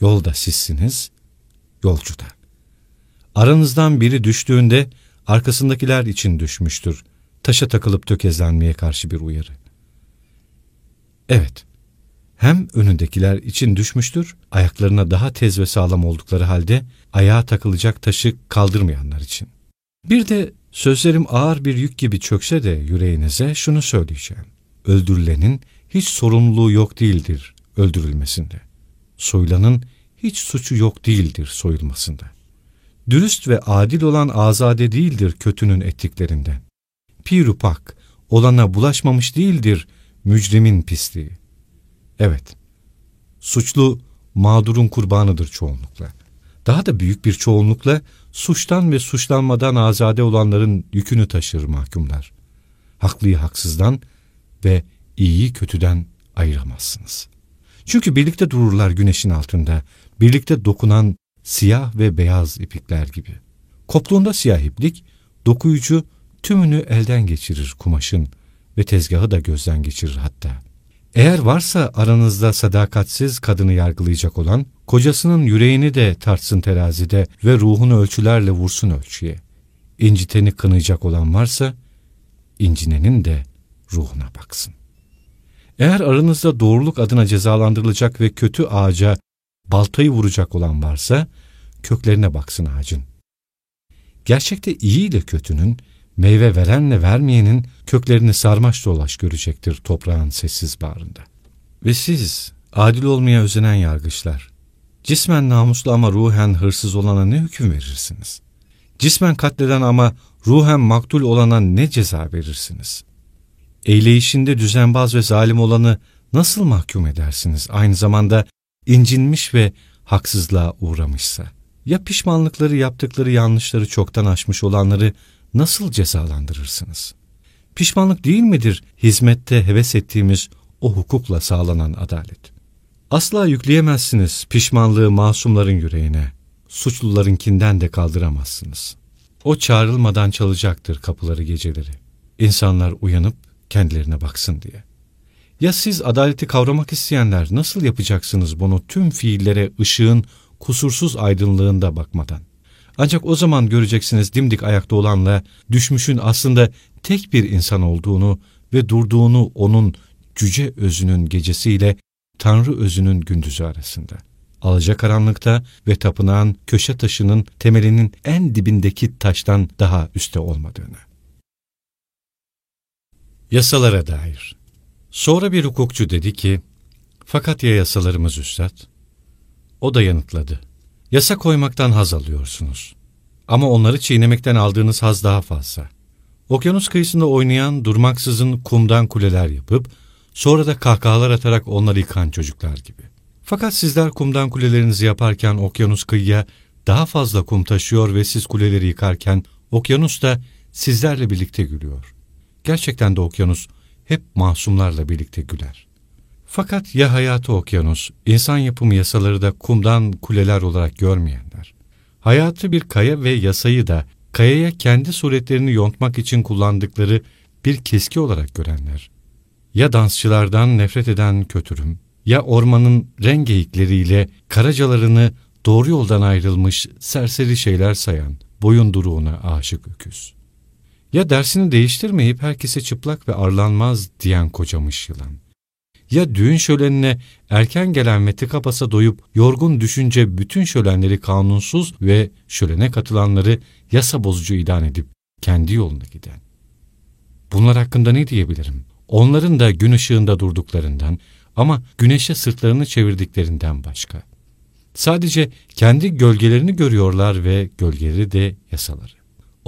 Yolda sizsiniz, yolcu da. Aranızdan biri düştüğünde arkasındakiler için düşmüştür. Taşa takılıp tökezlenmeye karşı bir uyarı. Evet, hem önündekiler için düşmüştür, ayaklarına daha tez ve sağlam oldukları halde ayağa takılacak taşı kaldırmayanlar için. Bir de sözlerim ağır bir yük gibi çökse de yüreğinize şunu söyleyeceğim. Öldürülenin hiç sorumluluğu yok değildir öldürülmesinde. Soyulanın hiç suçu yok değildir soyulmasında. Dürüst ve adil olan azade değildir kötünün ettiklerinden. Pirupak, olana bulaşmamış değildir mücrimin pisliği. Evet, suçlu mağdurun kurbanıdır çoğunlukla. Daha da büyük bir çoğunlukla suçtan ve suçlanmadan azade olanların yükünü taşır mahkumlar. Haklıyı haksızdan ve iyiyi kötüden ayıramazsınız. Çünkü birlikte dururlar güneşin altında, birlikte dokunan siyah ve beyaz ipikler gibi. Kopluğunda siyah iplik, dokuyucu tümünü elden geçirir kumaşın ve tezgahı da gözden geçirir hatta. Eğer varsa aranızda sadakatsiz kadını yargılayacak olan, kocasının yüreğini de tartsın terazide ve ruhunu ölçülerle vursun ölçüye. İnciteni kınayacak olan varsa, incinenin de ruhuna baksın. Eğer aranızda doğruluk adına cezalandırılacak ve kötü ağaca baltayı vuracak olan varsa, köklerine baksın ağacın. Gerçekte iyi ile kötünün, meyve verenle vermeyenin köklerini sarmaş dolaş görecektir toprağın sessiz bağrında. Ve siz, adil olmaya özenen yargıçlar, cismen namuslu ama ruhen hırsız olana ne hüküm verirsiniz? Cismen katleden ama ruhen maktul olana ne ceza verirsiniz? Eyleyişinde düzenbaz ve zalim olanı nasıl mahkum edersiniz? Aynı zamanda incinmiş ve haksızlığa uğramışsa. Ya pişmanlıkları yaptıkları yanlışları çoktan aşmış olanları nasıl cezalandırırsınız? Pişmanlık değil midir hizmette heves ettiğimiz o hukukla sağlanan adalet? Asla yükleyemezsiniz pişmanlığı masumların yüreğine, suçlularınkinden de kaldıramazsınız. O çağrılmadan çalacaktır kapıları geceleri. İnsanlar uyanıp kendilerine baksın diye. Ya siz adaleti kavramak isteyenler nasıl yapacaksınız bunu tüm fiillere ışığın kusursuz aydınlığında bakmadan? Ancak o zaman göreceksiniz dimdik ayakta olanla düşmüşün aslında tek bir insan olduğunu ve durduğunu onun cüce özünün gecesiyle Tanrı özünün gündüzü arasında. Alacakaranlıkta ve tapınağın köşe taşının temelinin en dibindeki taştan daha üstte olmadığını. Yasalara dair Sonra bir hukukçu dedi ki, fakat ya yasalarımız üstad? O da yanıtladı. Yasa koymaktan haz alıyorsunuz. Ama onları çiğnemekten aldığınız haz daha fazla. Okyanus kıyısında oynayan durmaksızın kumdan kuleler yapıp, sonra da kahkahalar atarak onları yıkan çocuklar gibi. Fakat sizler kumdan kulelerinizi yaparken okyanus kıyıya daha fazla kum taşıyor ve siz kuleleri yıkarken okyanus da sizlerle birlikte gülüyor. Gerçekten de okyanus hep masumlarla birlikte güler. Fakat ya hayatı okyanus, insan yapımı yasaları da kumdan kuleler olarak görmeyenler. Hayatı bir kaya ve yasayı da kayaya kendi suretlerini yontmak için kullandıkları bir keski olarak görenler. Ya dansçılardan nefret eden kötürüm, ya ormanın rengeyikleriyle karacalarını doğru yoldan ayrılmış serseri şeyler sayan boyunduruğuna aşık öküz. Ya dersini değiştirmeyip herkese çıplak ve arlanmaz diyen kocamış yılan. Ya düğün şölenine erken gelen ve tıka basa doyup yorgun düşünce bütün şölenleri kanunsuz ve şölene katılanları yasa bozucu ilan edip kendi yoluna giden. Bunlar hakkında ne diyebilirim? Onların da gün ışığında durduklarından ama güneşe sırtlarını çevirdiklerinden başka. Sadece kendi gölgelerini görüyorlar ve gölgeleri de yasaları.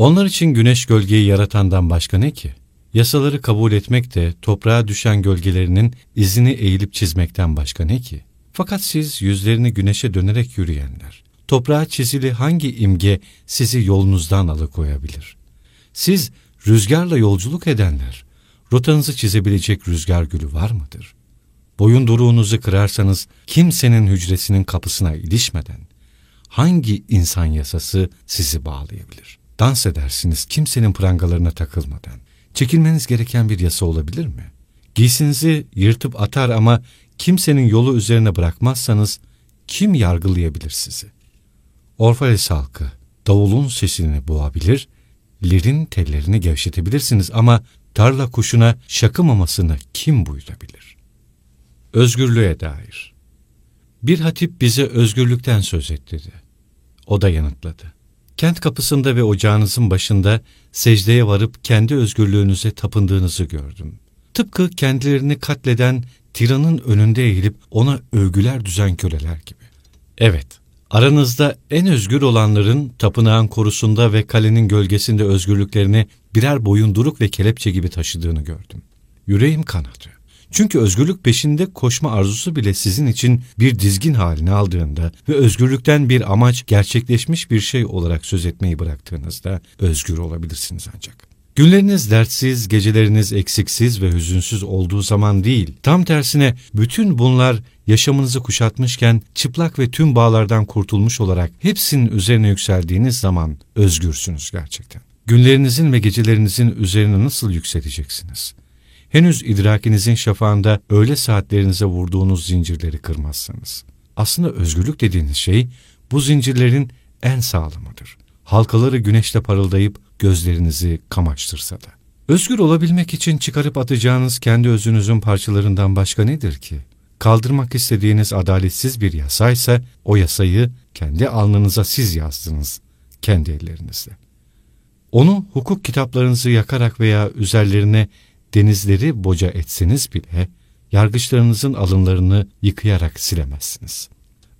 Onlar için güneş gölgeyi yaratandan başka ne ki? Yasaları kabul etmek de toprağa düşen gölgelerinin izini eğilip çizmekten başka ne ki? Fakat siz yüzlerini güneşe dönerek yürüyenler, toprağa çizili hangi imge sizi yolunuzdan alıkoyabilir? Siz rüzgarla yolculuk edenler, rotanızı çizebilecek rüzgar gülü var mıdır? Boyun duruğunuzu kırarsanız kimsenin hücresinin kapısına ilişmeden hangi insan yasası sizi bağlayabilir? Dans edersiniz kimsenin prangalarına takılmadan. Çekilmeniz gereken bir yasa olabilir mi? Giysinizi yırtıp atar ama kimsenin yolu üzerine bırakmazsanız kim yargılayabilir sizi? Orfales halkı davulun sesini boğabilir, lirin tellerini gevşetebilirsiniz ama tarla kuşuna şakımamasını kim buyurabilir? Özgürlüğe dair Bir hatip bize özgürlükten söz et dedi. O da yanıtladı. Kent kapısında ve ocağınızın başında secdeye varıp kendi özgürlüğünüze tapındığınızı gördüm. Tıpkı kendilerini katleden tiranın önünde eğilip ona övgüler düzen köleler gibi. Evet, aranızda en özgür olanların tapınağın korusunda ve kalenin gölgesinde özgürlüklerini birer boyunduruk ve kelepçe gibi taşıdığını gördüm. Yüreğim kanadı. Çünkü özgürlük peşinde koşma arzusu bile sizin için bir dizgin halini aldığında ve özgürlükten bir amaç gerçekleşmiş bir şey olarak söz etmeyi bıraktığınızda özgür olabilirsiniz ancak. Günleriniz dertsiz, geceleriniz eksiksiz ve hüzünsüz olduğu zaman değil, tam tersine bütün bunlar yaşamınızı kuşatmışken çıplak ve tüm bağlardan kurtulmuş olarak hepsinin üzerine yükseldiğiniz zaman özgürsünüz gerçekten. Günlerinizin ve gecelerinizin üzerine nasıl yükseleceksiniz? Henüz idrakinizin şafağında öğle saatlerinize vurduğunuz zincirleri kırmazsanız. Aslında özgürlük dediğiniz şey bu zincirlerin en sağlamıdır. Halkaları güneşte parıldayıp gözlerinizi kamaştırsa da. Özgür olabilmek için çıkarıp atacağınız kendi özünüzün parçalarından başka nedir ki? Kaldırmak istediğiniz adaletsiz bir yasaysa o yasayı kendi alnınıza siz yazdınız, kendi ellerinizle. Onu hukuk kitaplarınızı yakarak veya üzerlerine denizleri boca etseniz bile yargıçlarınızın alınlarını yıkayarak silemezsiniz.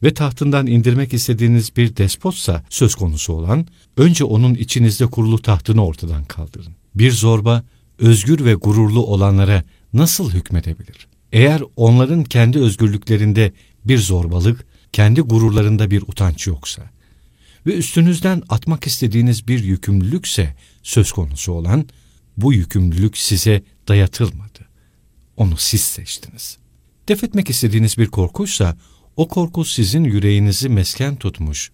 Ve tahtından indirmek istediğiniz bir despotsa söz konusu olan, önce onun içinizde kurulu tahtını ortadan kaldırın. Bir zorba, özgür ve gururlu olanlara nasıl hükmedebilir? Eğer onların kendi özgürlüklerinde bir zorbalık, kendi gururlarında bir utanç yoksa ve üstünüzden atmak istediğiniz bir yükümlülükse söz konusu olan, bu yükümlülük size dayatılmadı. Onu siz seçtiniz. Defetmek istediğiniz bir korkuysa o korku sizin yüreğinizi mesken tutmuş,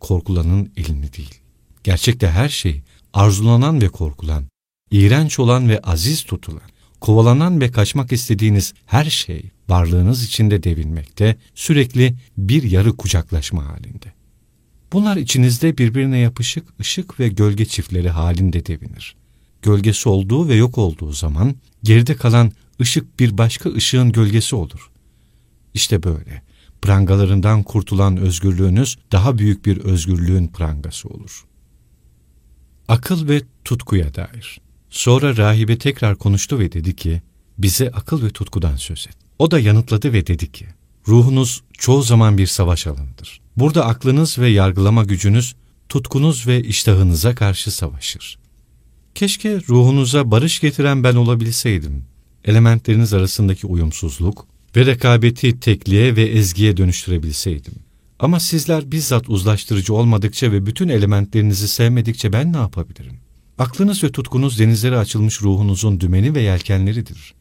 korkulanın elini değil. Gerçekte her şey arzulanan ve korkulan, iğrenç olan ve aziz tutulan, kovalanan ve kaçmak istediğiniz her şey varlığınız içinde devinmekte, sürekli bir yarı kucaklaşma halinde. Bunlar içinizde birbirine yapışık ışık ve gölge çiftleri halinde devinir gölgesi olduğu ve yok olduğu zaman geride kalan ışık bir başka ışığın gölgesi olur. İşte böyle prangalarından kurtulan özgürlüğünüz daha büyük bir özgürlüğün prangası olur. Akıl ve tutkuya dair. Sonra rahibe tekrar konuştu ve dedi ki, bize akıl ve tutkudan söz et. O da yanıtladı ve dedi ki, ruhunuz çoğu zaman bir savaş alanıdır. Burada aklınız ve yargılama gücünüz, tutkunuz ve iştahınıza karşı savaşır. Keşke ruhunuza barış getiren ben olabilseydim. Elementleriniz arasındaki uyumsuzluk ve rekabeti tekliğe ve ezgiye dönüştürebilseydim. Ama sizler bizzat uzlaştırıcı olmadıkça ve bütün elementlerinizi sevmedikçe ben ne yapabilirim? Aklınız ve tutkunuz denizlere açılmış ruhunuzun dümeni ve yelkenleridir.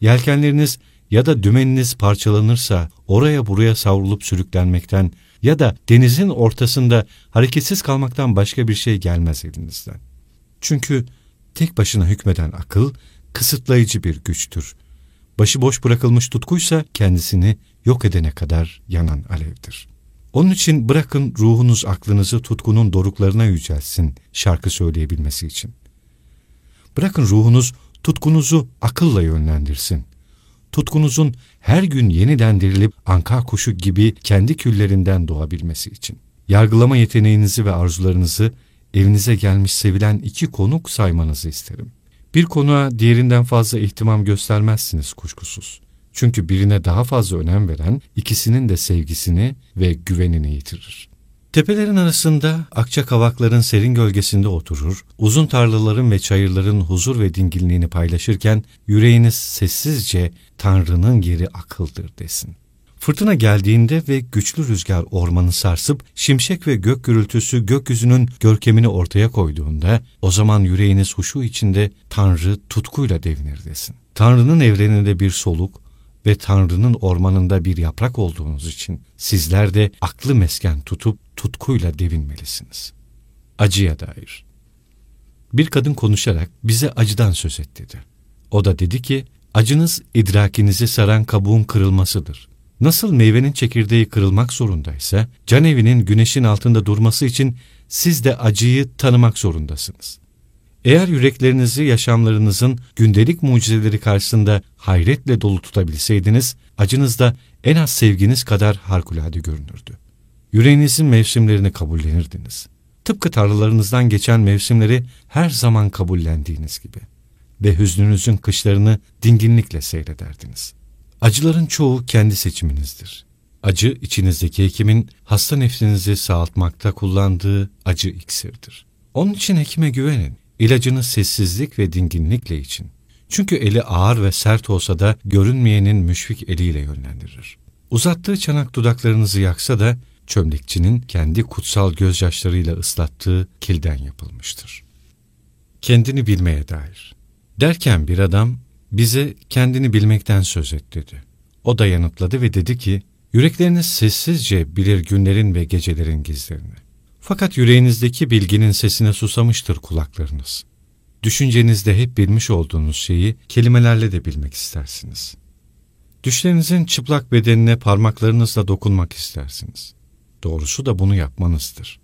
Yelkenleriniz ya da dümeniniz parçalanırsa oraya buraya savrulup sürüklenmekten ya da denizin ortasında hareketsiz kalmaktan başka bir şey gelmez elinizden. Çünkü tek başına hükmeden akıl kısıtlayıcı bir güçtür. Başıboş bırakılmış tutkuysa kendisini yok edene kadar yanan alevdir. Onun için bırakın ruhunuz aklınızı tutkunun doruklarına yücelsin şarkı söyleyebilmesi için. Bırakın ruhunuz tutkunuzu akılla yönlendirsin. Tutkunuzun her gün yeniden dirilip anka kuşu gibi kendi küllerinden doğabilmesi için. Yargılama yeteneğinizi ve arzularınızı evinize gelmiş sevilen iki konuk saymanızı isterim. Bir konuğa diğerinden fazla ihtimam göstermezsiniz kuşkusuz. Çünkü birine daha fazla önem veren ikisinin de sevgisini ve güvenini yitirir. Tepelerin arasında akça kavakların serin gölgesinde oturur, uzun tarlaların ve çayırların huzur ve dinginliğini paylaşırken yüreğiniz sessizce Tanrı'nın yeri akıldır desin. Fırtına geldiğinde ve güçlü rüzgar ormanı sarsıp şimşek ve gök gürültüsü gökyüzünün görkemini ortaya koyduğunda o zaman yüreğiniz huşu içinde Tanrı tutkuyla devinir desin. Tanrı'nın evreninde bir soluk ve Tanrı'nın ormanında bir yaprak olduğunuz için sizler de aklı mesken tutup tutkuyla devinmelisiniz. Acıya dair. Bir kadın konuşarak bize acıdan söz et dedi. O da dedi ki, acınız idrakinizi saran kabuğun kırılmasıdır. Nasıl meyvenin çekirdeği kırılmak zorundaysa, can evinin güneşin altında durması için siz de acıyı tanımak zorundasınız. Eğer yüreklerinizi yaşamlarınızın gündelik mucizeleri karşısında hayretle dolu tutabilseydiniz, acınız da en az sevginiz kadar harikulade görünürdü. Yüreğinizin mevsimlerini kabullenirdiniz. Tıpkı tarlalarınızdan geçen mevsimleri her zaman kabullendiğiniz gibi. Ve hüznünüzün kışlarını dinginlikle seyrederdiniz. Acıların çoğu kendi seçiminizdir. Acı içinizdeki hekimin hasta nefsinizi sağaltmakta kullandığı acı iksirdir. Onun için hekime güvenin. İlacını sessizlik ve dinginlikle için. Çünkü eli ağır ve sert olsa da görünmeyenin müşfik eliyle yönlendirir. Uzattığı çanak dudaklarınızı yaksa da çömlekçinin kendi kutsal gözyaşlarıyla ıslattığı kilden yapılmıştır. Kendini bilmeye dair. Derken bir adam bize kendini bilmekten söz et dedi. O da yanıtladı ve dedi ki, yürekleriniz sessizce bilir günlerin ve gecelerin gizlerini. Fakat yüreğinizdeki bilginin sesine susamıştır kulaklarınız. Düşüncenizde hep bilmiş olduğunuz şeyi kelimelerle de bilmek istersiniz. Düşlerinizin çıplak bedenine parmaklarınızla dokunmak istersiniz. Doğrusu da bunu yapmanızdır.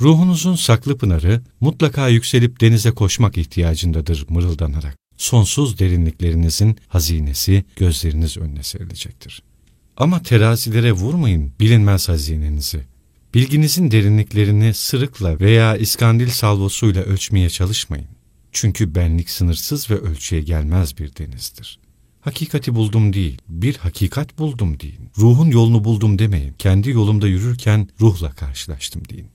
Ruhunuzun saklı pınarı mutlaka yükselip denize koşmak ihtiyacındadır mırıldanarak. Sonsuz derinliklerinizin hazinesi gözleriniz önüne serilecektir. Ama terazilere vurmayın bilinmez hazinenizi. Bilginizin derinliklerini sırıkla veya iskandil salvosuyla ölçmeye çalışmayın. Çünkü benlik sınırsız ve ölçüye gelmez bir denizdir. Hakikati buldum değil, bir hakikat buldum deyin. Ruhun yolunu buldum demeyin. Kendi yolumda yürürken ruhla karşılaştım deyin.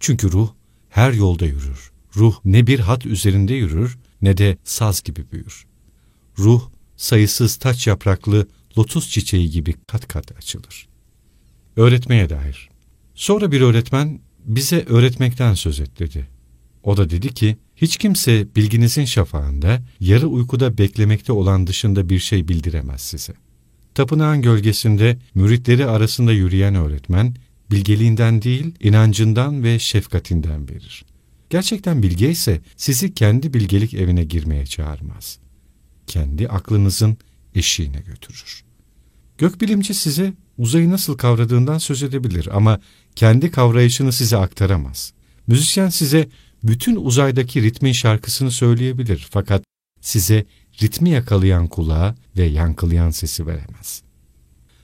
Çünkü ruh her yolda yürür. Ruh ne bir hat üzerinde yürür ne de saz gibi büyür. Ruh sayısız taç yapraklı lotus çiçeği gibi kat kat açılır. Öğretmeye dair. Sonra bir öğretmen bize öğretmekten söz et dedi. O da dedi ki, hiç kimse bilginizin şafağında, yarı uykuda beklemekte olan dışında bir şey bildiremez size. Tapınağın gölgesinde müritleri arasında yürüyen öğretmen, bilgeliğinden değil, inancından ve şefkatinden verir. Gerçekten bilge ise sizi kendi bilgelik evine girmeye çağırmaz. Kendi aklınızın eşiğine götürür. Gökbilimci size uzayı nasıl kavradığından söz edebilir ama kendi kavrayışını size aktaramaz. Müzisyen size bütün uzaydaki ritmin şarkısını söyleyebilir fakat size ritmi yakalayan kulağı ve yankılayan sesi veremez.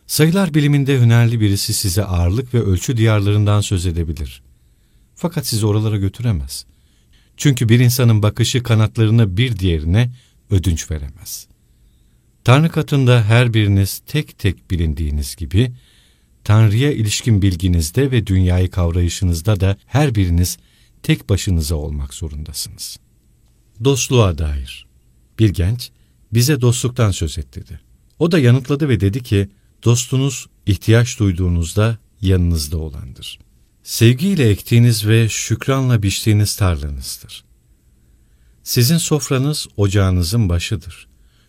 Sayılar biliminde hünerli birisi size ağırlık ve ölçü diyarlarından söz edebilir. Fakat sizi oralara götüremez. Çünkü bir insanın bakışı kanatlarını bir diğerine ödünç veremez. Tanrı katında her biriniz tek tek bilindiğiniz gibi, Tanrı'ya ilişkin bilginizde ve dünyayı kavrayışınızda da her biriniz tek başınıza olmak zorundasınız. Dostluğa dair Bir genç bize dostluktan söz et dedi. O da yanıtladı ve dedi ki, dostunuz ihtiyaç duyduğunuzda yanınızda olandır. Sevgiyle ektiğiniz ve şükranla biçtiğiniz tarlanızdır. Sizin sofranız ocağınızın başıdır.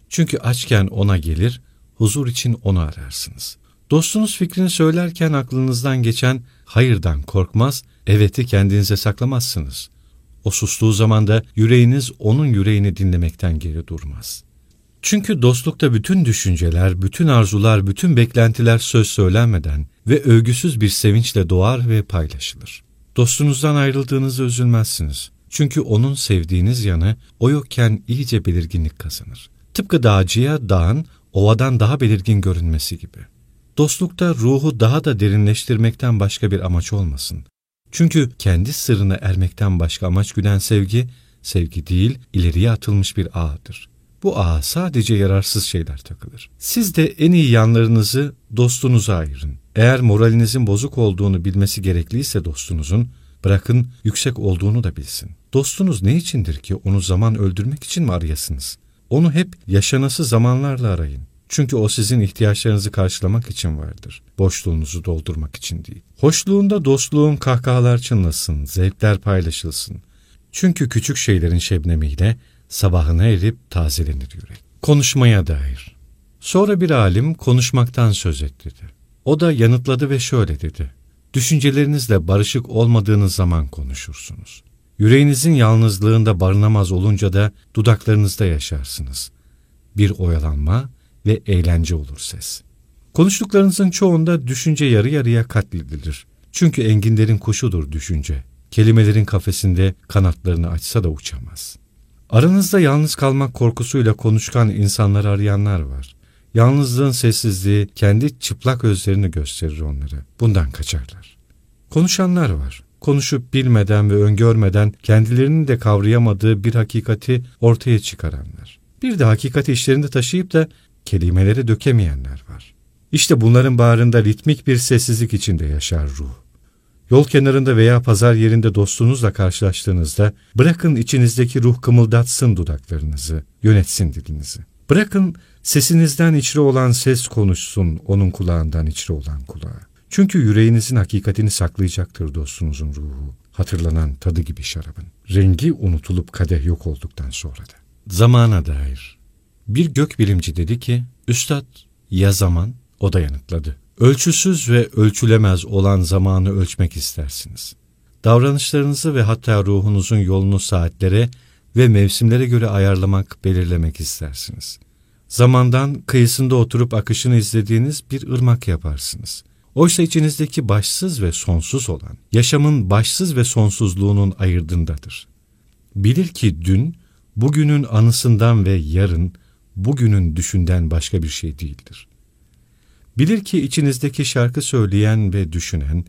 Çünkü açken ona gelir, huzur için onu ararsınız. Dostunuz fikrini söylerken aklınızdan geçen hayırdan korkmaz, eveti kendinize saklamazsınız. O sustuğu zaman da yüreğiniz onun yüreğini dinlemekten geri durmaz. Çünkü dostlukta bütün düşünceler, bütün arzular, bütün beklentiler söz söylenmeden ve övgüsüz bir sevinçle doğar ve paylaşılır. Dostunuzdan ayrıldığınızda üzülmezsiniz. Çünkü onun sevdiğiniz yanı o yokken iyice belirginlik kazanır. Tıpkı dağcıya dağın ovadan daha belirgin görünmesi gibi. Dostlukta ruhu daha da derinleştirmekten başka bir amaç olmasın. Çünkü kendi sırrına ermekten başka amaç güden sevgi, sevgi değil, ileriye atılmış bir ağdır. Bu ağa sadece yararsız şeyler takılır. Siz de en iyi yanlarınızı dostunuza ayırın. Eğer moralinizin bozuk olduğunu bilmesi gerekliyse dostunuzun, bırakın yüksek olduğunu da bilsin. Dostunuz ne içindir ki onu zaman öldürmek için mi arayasınız? Onu hep yaşanası zamanlarla arayın. Çünkü o sizin ihtiyaçlarınızı karşılamak için vardır. Boşluğunuzu doldurmak için değil. Hoşluğunda dostluğun kahkahalar çınlasın, zevkler paylaşılsın. Çünkü küçük şeylerin şebnemiyle sabahına erip tazelenir yürek. Konuşmaya dair. Sonra bir alim konuşmaktan söz etti. O da yanıtladı ve şöyle dedi. Düşüncelerinizle barışık olmadığınız zaman konuşursunuz. Yüreğinizin yalnızlığında barınamaz olunca da dudaklarınızda yaşarsınız. Bir oyalanma ve eğlence olur ses. Konuştuklarınızın çoğunda düşünce yarı yarıya katledilir. Çünkü enginlerin kuşudur düşünce. Kelimelerin kafesinde kanatlarını açsa da uçamaz. Aranızda yalnız kalmak korkusuyla konuşkan insanları arayanlar var. Yalnızlığın sessizliği kendi çıplak özlerini gösterir onlara. Bundan kaçarlar. Konuşanlar var. Konuşup bilmeden ve öngörmeden kendilerinin de kavrayamadığı bir hakikati ortaya çıkaranlar. Bir de hakikati işlerinde taşıyıp da kelimeleri dökemeyenler var. İşte bunların bağrında ritmik bir sessizlik içinde yaşar ruh. Yol kenarında veya pazar yerinde dostunuzla karşılaştığınızda bırakın içinizdeki ruh kımıldatsın dudaklarınızı, yönetsin dilinizi. Bırakın sesinizden içri olan ses konuşsun onun kulağından içri olan kulağa. Çünkü yüreğinizin hakikatini saklayacaktır dostunuzun ruhu. Hatırlanan tadı gibi şarabın. Rengi unutulup kadeh yok olduktan sonra da. Zamana dair. Bir gök bilimci dedi ki, Üstad ya zaman? O da yanıtladı. Ölçüsüz ve ölçülemez olan zamanı ölçmek istersiniz. Davranışlarınızı ve hatta ruhunuzun yolunu saatlere ve mevsimlere göre ayarlamak, belirlemek istersiniz. Zamandan kıyısında oturup akışını izlediğiniz bir ırmak yaparsınız. Oysa içinizdeki başsız ve sonsuz olan, yaşamın başsız ve sonsuzluğunun ayırdındadır. Bilir ki dün, bugünün anısından ve yarın, bugünün düşünden başka bir şey değildir. Bilir ki içinizdeki şarkı söyleyen ve düşünen,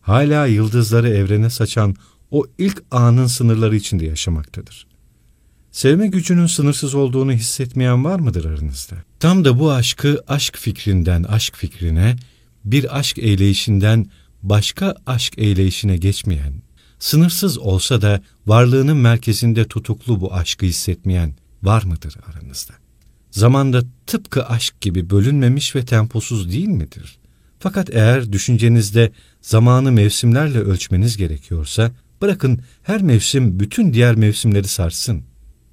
hala yıldızları evrene saçan o ilk anın sınırları içinde yaşamaktadır. Sevme gücünün sınırsız olduğunu hissetmeyen var mıdır aranızda? Tam da bu aşkı aşk fikrinden aşk fikrine, bir aşk eyleyişinden başka aşk eyleyişine geçmeyen, sınırsız olsa da varlığının merkezinde tutuklu bu aşkı hissetmeyen var mıdır aranızda? Zamanda tıpkı aşk gibi bölünmemiş ve temposuz değil midir? Fakat eğer düşüncenizde zamanı mevsimlerle ölçmeniz gerekiyorsa, bırakın her mevsim bütün diğer mevsimleri sarsın.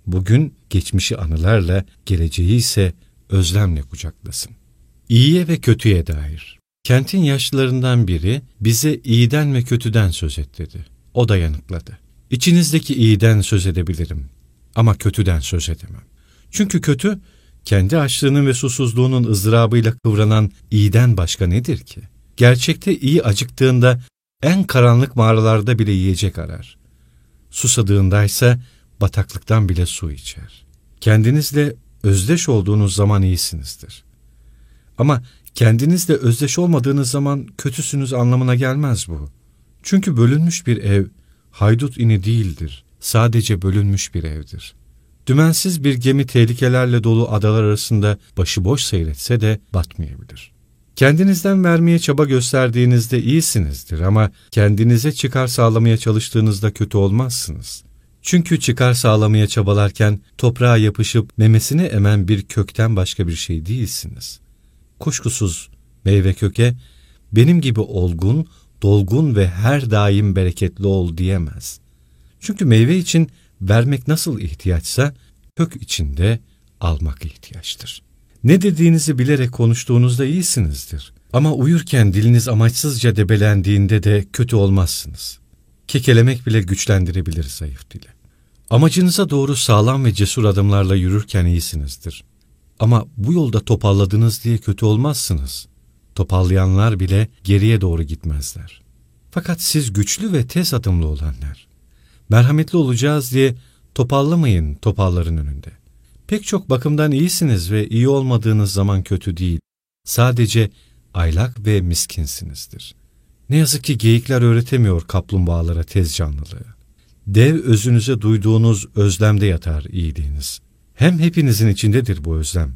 Bugün geçmişi anılarla, geleceği ise özlemle kucaklasın. İyiye ve kötüye dair. Kentin yaşlılarından biri bize iyiden ve kötüden söz et dedi. O da yanıtladı. İçinizdeki iyiden söz edebilirim ama kötüden söz edemem. Çünkü kötü, kendi açlığının ve susuzluğunun ızdırabıyla kıvranan iyiden başka nedir ki? Gerçekte iyi acıktığında en karanlık mağaralarda bile yiyecek arar. Susadığındaysa bataklıktan bile su içer. Kendinizle özdeş olduğunuz zaman iyisinizdir. Ama kendinizle özdeş olmadığınız zaman kötüsünüz anlamına gelmez bu. Çünkü bölünmüş bir ev haydut ini değildir, sadece bölünmüş bir evdir. Dümensiz bir gemi tehlikelerle dolu adalar arasında başıboş seyretse de batmayabilir. Kendinizden vermeye çaba gösterdiğinizde iyisinizdir ama kendinize çıkar sağlamaya çalıştığınızda kötü olmazsınız. Çünkü çıkar sağlamaya çabalarken toprağa yapışıp memesini emen bir kökten başka bir şey değilsiniz. Kuşkusuz meyve köke benim gibi olgun, dolgun ve her daim bereketli ol diyemez. Çünkü meyve için vermek nasıl ihtiyaçsa kök içinde almak ihtiyaçtır. Ne dediğinizi bilerek konuştuğunuzda iyisinizdir. Ama uyurken diliniz amaçsızca debelendiğinde de kötü olmazsınız. Kekelemek bile güçlendirebilir zayıf dili. Amacınıza doğru sağlam ve cesur adımlarla yürürken iyisinizdir. Ama bu yolda topalladınız diye kötü olmazsınız. Topallayanlar bile geriye doğru gitmezler. Fakat siz güçlü ve tez adımlı olanlar, merhametli olacağız diye topallamayın topalların önünde. Pek çok bakımdan iyisiniz ve iyi olmadığınız zaman kötü değil. Sadece aylak ve miskinsinizdir. Ne yazık ki geyikler öğretemiyor kaplumbağalara tez canlılığı. Dev özünüze duyduğunuz özlemde yatar iyiliğiniz. Hem hepinizin içindedir bu özlem.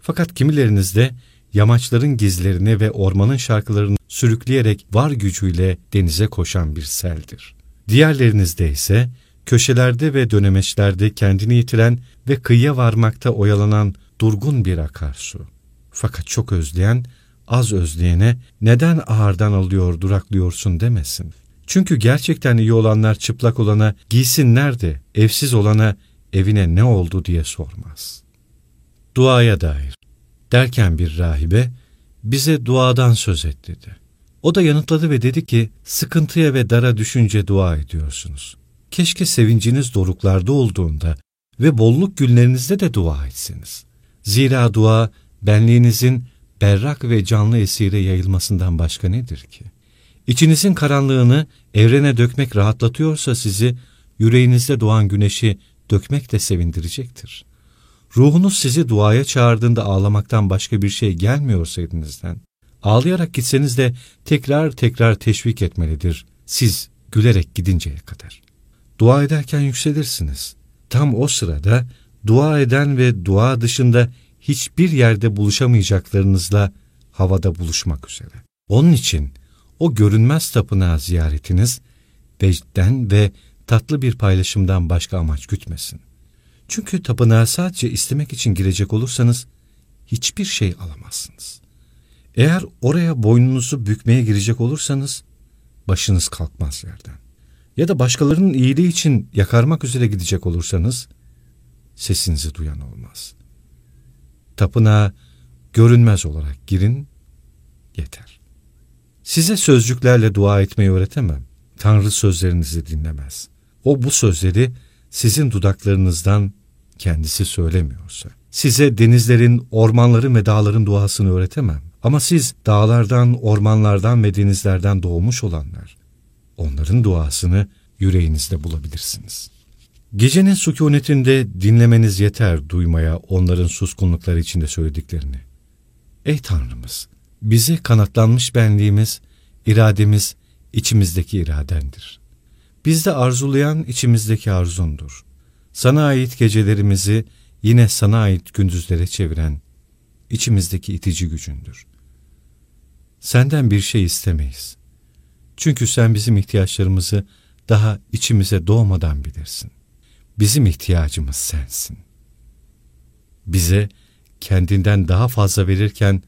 Fakat kimilerinizde yamaçların gizlerini ve ormanın şarkılarını sürükleyerek var gücüyle denize koşan bir seldir. Diğerlerinizde ise köşelerde ve dönemeçlerde kendini yitiren ve kıyıya varmakta oyalanan durgun bir akarsu. Fakat çok özleyen, az özleyene neden ağırdan alıyor duraklıyorsun demesin. Çünkü gerçekten iyi olanlar çıplak olana giysin nerede, evsiz olana evine ne oldu diye sormaz. Duaya dair. Derken bir rahibe bize duadan söz et dedi. O da yanıtladı ve dedi ki sıkıntıya ve dara düşünce dua ediyorsunuz. Keşke sevinciniz doruklarda olduğunda ve bolluk günlerinizde de dua etsiniz. Zira dua benliğinizin berrak ve canlı esire yayılmasından başka nedir ki? İçinizin karanlığını evrene dökmek rahatlatıyorsa sizi, yüreğinizde doğan güneşi dökmek de sevindirecektir. Ruhunuz sizi duaya çağırdığında ağlamaktan başka bir şey gelmiyorsa elinizden, ağlayarak gitseniz de tekrar tekrar teşvik etmelidir, siz gülerek gidinceye kadar. Dua ederken yükselirsiniz. Tam o sırada dua eden ve dua dışında hiçbir yerde buluşamayacaklarınızla havada buluşmak üzere. Onun için o görünmez tapınağı ziyaretiniz vecden ve tatlı bir paylaşımdan başka amaç gütmesin. Çünkü tapınağa sadece istemek için girecek olursanız hiçbir şey alamazsınız. Eğer oraya boynunuzu bükmeye girecek olursanız başınız kalkmaz yerden. Ya da başkalarının iyiliği için yakarmak üzere gidecek olursanız sesinizi duyan olmaz. Tapınağa görünmez olarak girin yeter. Size sözcüklerle dua etmeyi öğretemem. Tanrı sözlerinizi dinlemez. O bu sözleri sizin dudaklarınızdan kendisi söylemiyorsa. Size denizlerin, ormanların ve dağların duasını öğretemem. Ama siz dağlardan, ormanlardan ve denizlerden doğmuş olanlar, onların duasını yüreğinizde bulabilirsiniz. Gecenin sükunetinde dinlemeniz yeter duymaya onların suskunlukları içinde söylediklerini. Ey Tanrımız! Bize kanatlanmış benliğimiz, irademiz içimizdeki iradendir. Bizde arzulayan içimizdeki arzundur. Sana ait gecelerimizi yine sana ait gündüzlere çeviren içimizdeki itici gücündür. Senden bir şey istemeyiz. Çünkü sen bizim ihtiyaçlarımızı daha içimize doğmadan bilirsin. Bizim ihtiyacımız sensin. Bize kendinden daha fazla verirken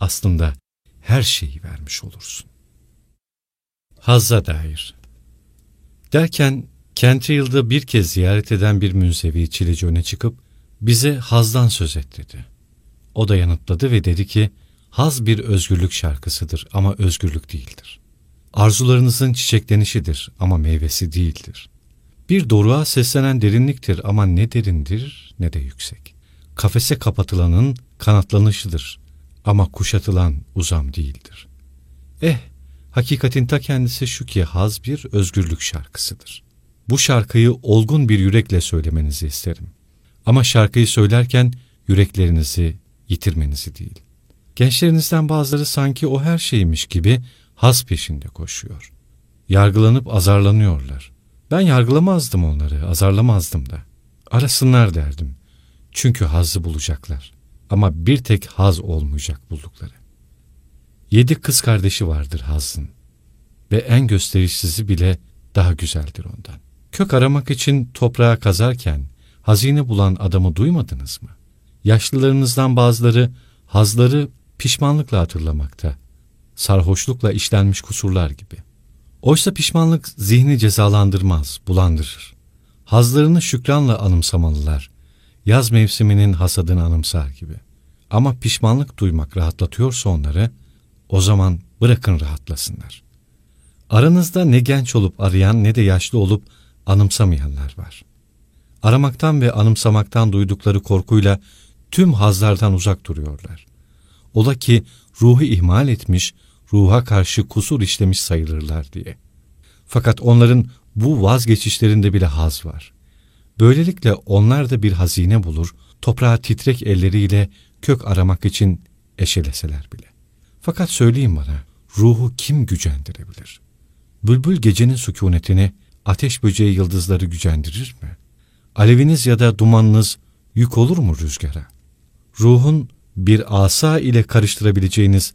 aslında her şeyi vermiş olursun. Hazza dair Derken kenti yılda bir kez ziyaret eden bir münzevi çileci öne çıkıp bize hazdan söz et. O da yanıtladı ve dedi ki haz bir özgürlük şarkısıdır ama özgürlük değildir. Arzularınızın çiçeklenişidir ama meyvesi değildir. Bir doruğa seslenen derinliktir ama ne derindir ne de yüksek. Kafese kapatılanın kanatlanışıdır ama kuşatılan uzam değildir. Eh, hakikatin ta kendisi şu ki haz bir özgürlük şarkısıdır. Bu şarkıyı olgun bir yürekle söylemenizi isterim. Ama şarkıyı söylerken yüreklerinizi yitirmenizi değil. Gençlerinizden bazıları sanki o her şeymiş gibi haz peşinde koşuyor. Yargılanıp azarlanıyorlar. Ben yargılamazdım onları, azarlamazdım da. Arasınlar derdim. Çünkü hazı bulacaklar. Ama bir tek haz olmayacak buldukları. Yedi kız kardeşi vardır hazın. Ve en gösterişsizi bile daha güzeldir ondan. Kök aramak için toprağa kazarken hazine bulan adamı duymadınız mı? Yaşlılarınızdan bazıları hazları pişmanlıkla hatırlamakta. Sarhoşlukla işlenmiş kusurlar gibi. Oysa pişmanlık zihni cezalandırmaz, bulandırır. Hazlarını şükranla anımsamalılar. Yaz mevsiminin hasadını anımsar gibi. Ama pişmanlık duymak rahatlatıyorsa onları, o zaman bırakın rahatlasınlar. Aranızda ne genç olup arayan ne de yaşlı olup anımsamayanlar var. Aramaktan ve anımsamaktan duydukları korkuyla tüm hazlardan uzak duruyorlar. Ola ki ruhu ihmal etmiş, ruha karşı kusur işlemiş sayılırlar diye. Fakat onların bu vazgeçişlerinde bile haz var. Böylelikle onlar da bir hazine bulur, toprağa titrek elleriyle kök aramak için eşeleseler bile. Fakat söyleyin bana, ruhu kim gücendirebilir? Bülbül gecenin sükunetini, ateş böceği yıldızları gücendirir mi? Aleviniz ya da dumanınız yük olur mu rüzgara? Ruhun bir asa ile karıştırabileceğiniz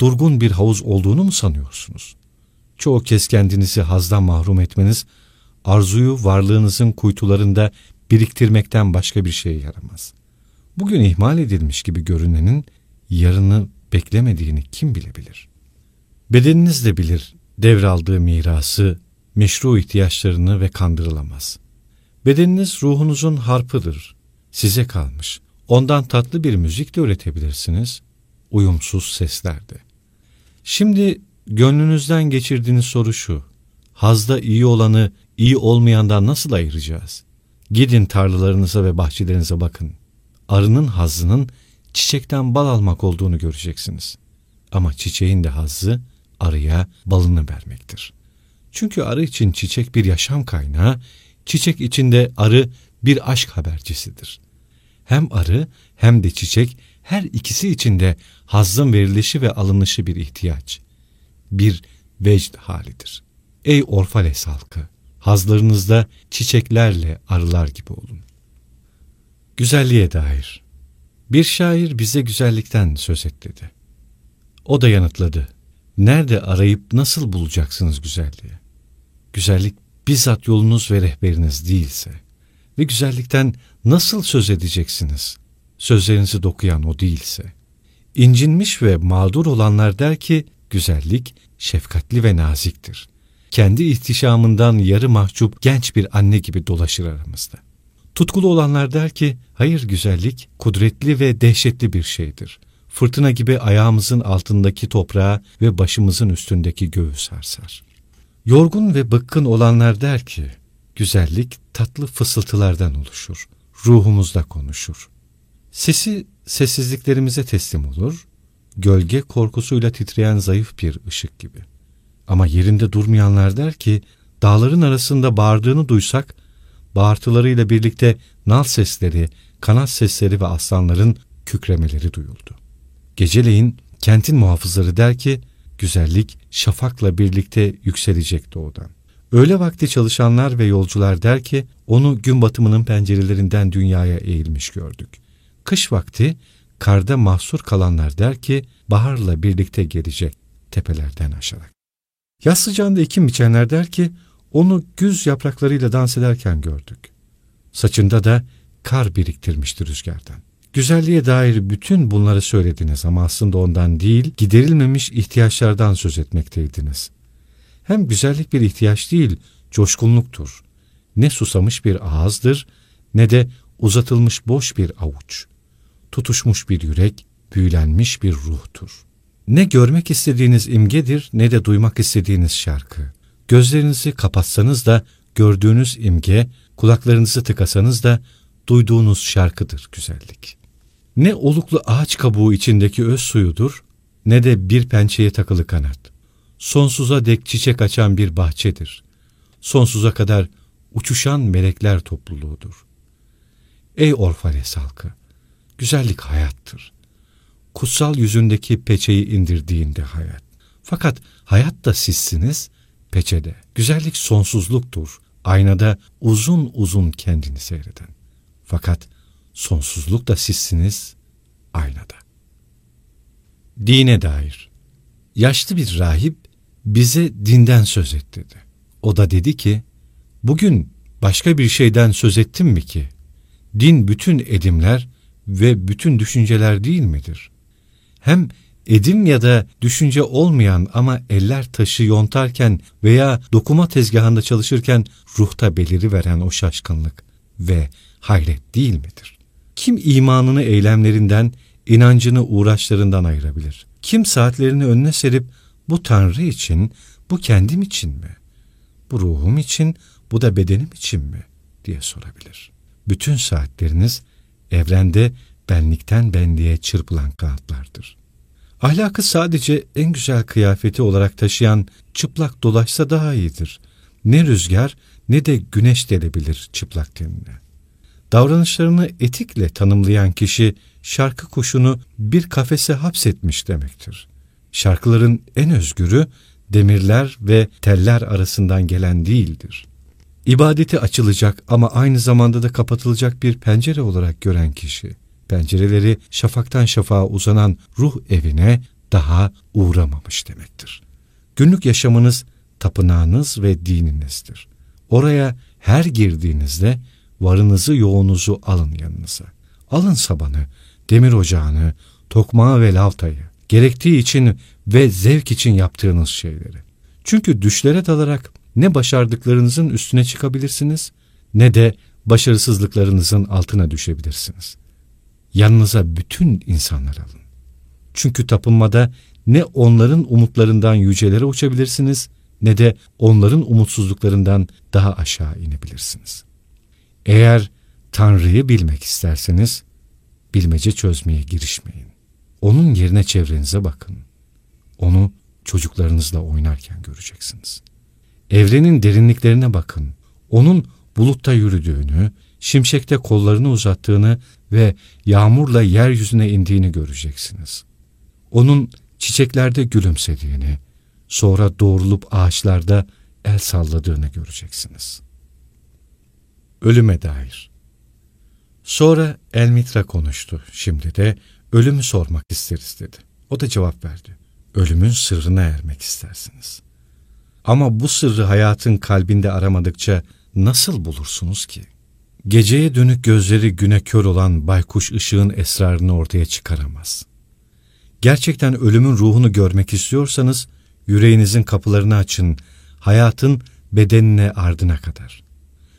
durgun bir havuz olduğunu mu sanıyorsunuz? Çoğu kez kendinizi hazdan mahrum etmeniz, arzuyu varlığınızın kuytularında biriktirmekten başka bir şeye yaramaz. Bugün ihmal edilmiş gibi görünenin yarını beklemediğini kim bilebilir? Bedeniniz de bilir devraldığı mirası, meşru ihtiyaçlarını ve kandırılamaz. Bedeniniz ruhunuzun harpıdır, size kalmış. Ondan tatlı bir müzik de üretebilirsiniz, uyumsuz seslerde. Şimdi gönlünüzden geçirdiğiniz soru şu, hazda iyi olanı iyi olmayandan nasıl ayıracağız? Gidin tarlalarınıza ve bahçelerinize bakın. Arının hazının çiçekten bal almak olduğunu göreceksiniz. Ama çiçeğin de hazzı arıya balını vermektir. Çünkü arı için çiçek bir yaşam kaynağı, çiçek içinde arı bir aşk habercisidir. Hem arı hem de çiçek her ikisi içinde hazzın verilişi ve alınışı bir ihtiyaç. Bir vecd halidir. Ey Orfales halkı! Hazlarınızda çiçeklerle arılar gibi olun. Güzelliğe dair Bir şair bize güzellikten söz et dedi. O da yanıtladı. Nerede arayıp nasıl bulacaksınız güzelliği? Güzellik bizzat yolunuz ve rehberiniz değilse ve güzellikten nasıl söz edeceksiniz? Sözlerinizi dokuyan o değilse. İncinmiş ve mağdur olanlar der ki güzellik şefkatli ve naziktir. Kendi ihtişamından yarı mahcup genç bir anne gibi dolaşır aramızda. Tutkulu olanlar der ki hayır güzellik kudretli ve dehşetli bir şeydir fırtına gibi ayağımızın altındaki toprağı ve başımızın üstündeki göğü sarsar. Yorgun ve bıkkın olanlar der ki, güzellik tatlı fısıltılardan oluşur, ruhumuzda konuşur. Sesi sessizliklerimize teslim olur, gölge korkusuyla titreyen zayıf bir ışık gibi. Ama yerinde durmayanlar der ki, dağların arasında bağırdığını duysak, bağırtılarıyla birlikte nal sesleri, kanat sesleri ve aslanların kükremeleri duyuldu. Geceleyin kentin muhafızları der ki, güzellik şafakla birlikte yükselecek doğudan. Öğle vakti çalışanlar ve yolcular der ki, onu gün batımının pencerelerinden dünyaya eğilmiş gördük. Kış vakti karda mahsur kalanlar der ki, baharla birlikte gelecek tepelerden aşarak. Yaz sıcağında ekim biçenler der ki, onu güz yapraklarıyla dans ederken gördük. Saçında da kar biriktirmişti rüzgardan. Güzelliğe dair bütün bunları söylediniz ama aslında ondan değil, giderilmemiş ihtiyaçlardan söz etmekteydiniz. Hem güzellik bir ihtiyaç değil, coşkunluktur. Ne susamış bir ağızdır, ne de uzatılmış boş bir avuç. Tutuşmuş bir yürek, büyülenmiş bir ruhtur. Ne görmek istediğiniz imgedir, ne de duymak istediğiniz şarkı. Gözlerinizi kapatsanız da gördüğünüz imge, kulaklarınızı tıkasanız da duyduğunuz şarkıdır güzellik. Ne oluklu ağaç kabuğu içindeki öz suyudur, ne de bir pençeye takılı kanat. Sonsuza dek çiçek açan bir bahçedir. Sonsuza kadar uçuşan melekler topluluğudur. Ey Orfales halkı! Güzellik hayattır. Kutsal yüzündeki peçeyi indirdiğinde hayat. Fakat hayat da sizsiniz, peçede. Güzellik sonsuzluktur. Aynada uzun uzun kendini seyreden. Fakat sonsuzluk da sizsiniz aynada. Dine dair Yaşlı bir rahip bize dinden söz et dedi. O da dedi ki, bugün başka bir şeyden söz ettim mi ki? Din bütün edimler ve bütün düşünceler değil midir? Hem edim ya da düşünce olmayan ama eller taşı yontarken veya dokuma tezgahında çalışırken ruhta beliri veren o şaşkınlık ve hayret değil midir? Kim imanını eylemlerinden, inancını uğraşlarından ayırabilir? Kim saatlerini önüne serip bu Tanrı için, bu kendim için mi? Bu ruhum için, bu da bedenim için mi? diye sorabilir. Bütün saatleriniz evrende benlikten benliğe çırpılan kağıtlardır. Ahlakı sadece en güzel kıyafeti olarak taşıyan çıplak dolaşsa daha iyidir. Ne rüzgar ne de güneş delebilir çıplak tenine. Davranışlarını etikle tanımlayan kişi şarkı kuşunu bir kafese hapsetmiş demektir. Şarkıların en özgürü demirler ve teller arasından gelen değildir. İbadeti açılacak ama aynı zamanda da kapatılacak bir pencere olarak gören kişi, pencereleri şafaktan şafağa uzanan ruh evine, daha uğramamış demektir. Günlük yaşamınız tapınağınız ve dininizdir. Oraya her girdiğinizde varınızı yoğunuzu alın yanınıza. Alın sabanı, demir ocağını, tokmağı ve lavtayı, gerektiği için ve zevk için yaptığınız şeyleri. Çünkü düşlere dalarak ne başardıklarınızın üstüne çıkabilirsiniz ne de başarısızlıklarınızın altına düşebilirsiniz. Yanınıza bütün insanlar alın. Çünkü tapınmada ne onların umutlarından yücelere uçabilirsiniz ne de onların umutsuzluklarından daha aşağı inebilirsiniz. Eğer Tanrı'yı bilmek isterseniz bilmece çözmeye girişmeyin. Onun yerine çevrenize bakın. Onu çocuklarınızla oynarken göreceksiniz. Evrenin derinliklerine bakın. Onun bulutta yürüdüğünü, şimşekte kollarını uzattığını ve yağmurla yeryüzüne indiğini göreceksiniz. Onun çiçeklerde gülümsediğini, sonra doğrulup ağaçlarda el salladığını göreceksiniz. Ölüme dair Sonra Elmitra konuştu. Şimdi de ölümü sormak isteriz dedi. O da cevap verdi. Ölümün sırrına ermek istersiniz. Ama bu sırrı hayatın kalbinde aramadıkça nasıl bulursunuz ki? Geceye dönük gözleri güne kör olan baykuş ışığın esrarını ortaya çıkaramaz. Gerçekten ölümün ruhunu görmek istiyorsanız yüreğinizin kapılarını açın, hayatın bedenine ardına kadar.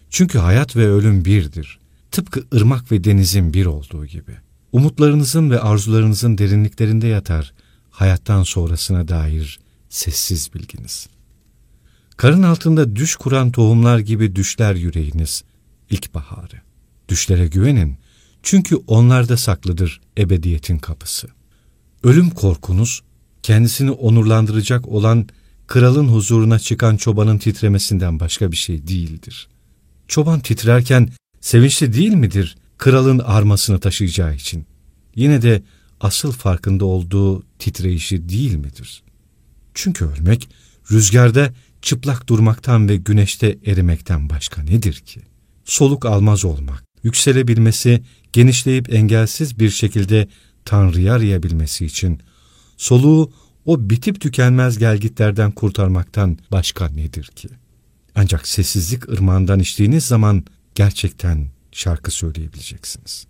Çünkü hayat ve ölüm birdir. Tıpkı ırmak ve denizin bir olduğu gibi. Umutlarınızın ve arzularınızın derinliklerinde yatar hayattan sonrasına dair sessiz bilginiz. Karın altında düş kuran tohumlar gibi düşler yüreğiniz, ilkbaharı. Düşlere güvenin, çünkü onlarda saklıdır ebediyetin kapısı. Ölüm korkunuz, kendisini onurlandıracak olan kralın huzuruna çıkan çobanın titremesinden başka bir şey değildir. Çoban titrerken sevinçli değil midir kralın armasını taşıyacağı için? Yine de asıl farkında olduğu titreyişi değil midir? Çünkü ölmek rüzgarda çıplak durmaktan ve güneşte erimekten başka nedir ki? Soluk almaz olmak, yükselebilmesi, genişleyip engelsiz bir şekilde Tanrı'yı arayabilmesi için soluğu o bitip tükenmez gelgitlerden kurtarmaktan başka nedir ki? Ancak sessizlik ırmağından içtiğiniz zaman gerçekten şarkı söyleyebileceksiniz.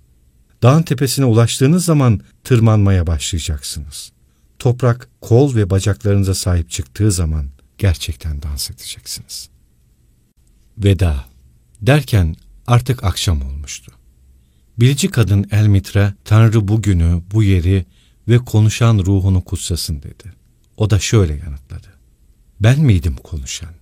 Dağın tepesine ulaştığınız zaman tırmanmaya başlayacaksınız. Toprak, kol ve bacaklarınıza sahip çıktığı zaman gerçekten dans edeceksiniz. Veda derken artık akşam olmuştu. Bilici kadın Elmitra, Tanrı bugünü, bu yeri ve konuşan ruhunu kutsasın dedi. O da şöyle yanıtladı. Ben miydim konuşan?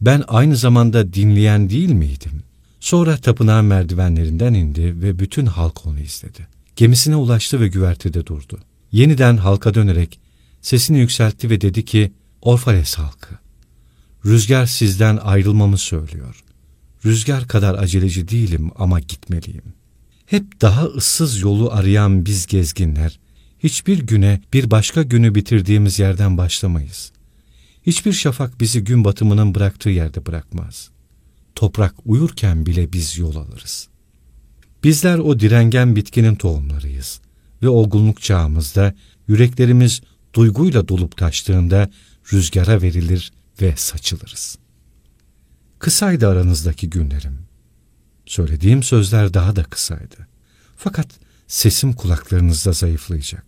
Ben aynı zamanda dinleyen değil miydim? Sonra tapınağın merdivenlerinden indi ve bütün halk onu izledi. Gemisine ulaştı ve güvertede durdu. Yeniden halka dönerek sesini yükseltti ve dedi ki, Orfales halkı, rüzgar sizden ayrılmamı söylüyor. Rüzgar kadar aceleci değilim ama gitmeliyim. Hep daha ıssız yolu arayan biz gezginler, hiçbir güne bir başka günü bitirdiğimiz yerden başlamayız. Hiçbir şafak bizi gün batımının bıraktığı yerde bırakmaz. Toprak uyurken bile biz yol alırız. Bizler o direngen bitkinin tohumlarıyız ve olgunluk çağımızda yüreklerimiz duyguyla dolup taştığında rüzgara verilir ve saçılırız. Kısaydı aranızdaki günlerim. Söylediğim sözler daha da kısaydı. Fakat sesim kulaklarınızda zayıflayacak.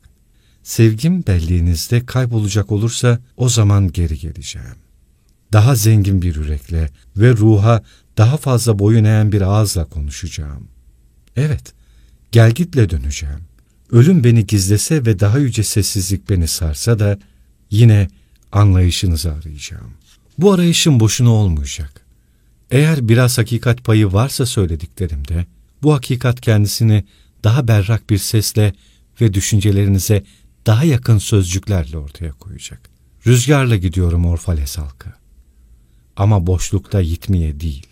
Sevgim belliğinizde kaybolacak olursa o zaman geri geleceğim. Daha zengin bir yürekle ve ruha daha fazla boyun eğen bir ağızla konuşacağım. Evet, gelgitle döneceğim. Ölüm beni gizlese ve daha yüce sessizlik beni sarsa da yine anlayışınızı arayacağım. Bu arayışım boşuna olmayacak. Eğer biraz hakikat payı varsa söylediklerimde, bu hakikat kendisini daha berrak bir sesle ve düşüncelerinize daha yakın sözcüklerle ortaya koyacak. Rüzgarla gidiyorum Orfales halkı. Ama boşlukta yitmeye değil.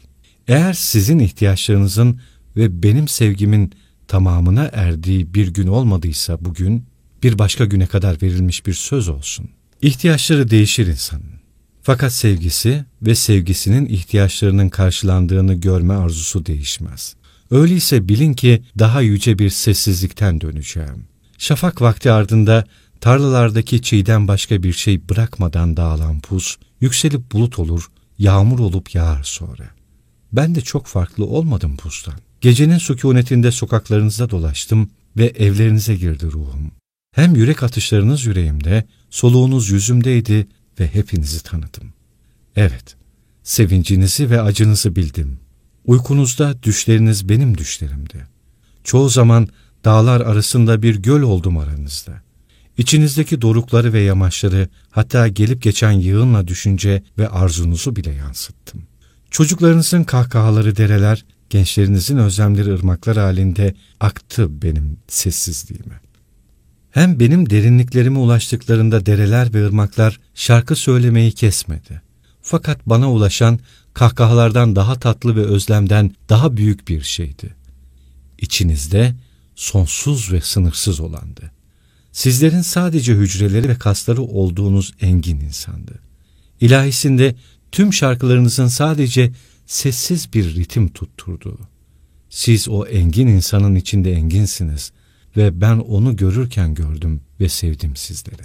Eğer sizin ihtiyaçlarınızın ve benim sevgimin tamamına erdiği bir gün olmadıysa bugün, bir başka güne kadar verilmiş bir söz olsun. İhtiyaçları değişir insanın. Fakat sevgisi ve sevgisinin ihtiyaçlarının karşılandığını görme arzusu değişmez. Öyleyse bilin ki daha yüce bir sessizlikten döneceğim. Şafak vakti ardında tarlalardaki çiğden başka bir şey bırakmadan dağılan pus, yükselip bulut olur, yağmur olup yağar sonra. Ben de çok farklı olmadım pustan. Gecenin sükunetinde sokaklarınızda dolaştım ve evlerinize girdi ruhum. Hem yürek atışlarınız yüreğimde, soluğunuz yüzümdeydi ve hepinizi tanıdım. Evet, sevincinizi ve acınızı bildim. Uykunuzda düşleriniz benim düşlerimdi. Çoğu zaman dağlar arasında bir göl oldum aranızda. İçinizdeki dorukları ve yamaçları hatta gelip geçen yığınla düşünce ve arzunuzu bile yansıttım. Çocuklarınızın kahkahaları dereler, gençlerinizin özlemleri ırmaklar halinde aktı benim sessizliğime. Hem benim derinliklerime ulaştıklarında dereler ve ırmaklar şarkı söylemeyi kesmedi. Fakat bana ulaşan kahkahalardan daha tatlı ve özlemden daha büyük bir şeydi. İçinizde sonsuz ve sınırsız olandı. Sizlerin sadece hücreleri ve kasları olduğunuz engin insandı. İlahisinde tüm şarkılarınızın sadece sessiz bir ritim tutturduğu. Siz o engin insanın içinde enginsiniz ve ben onu görürken gördüm ve sevdim sizleri.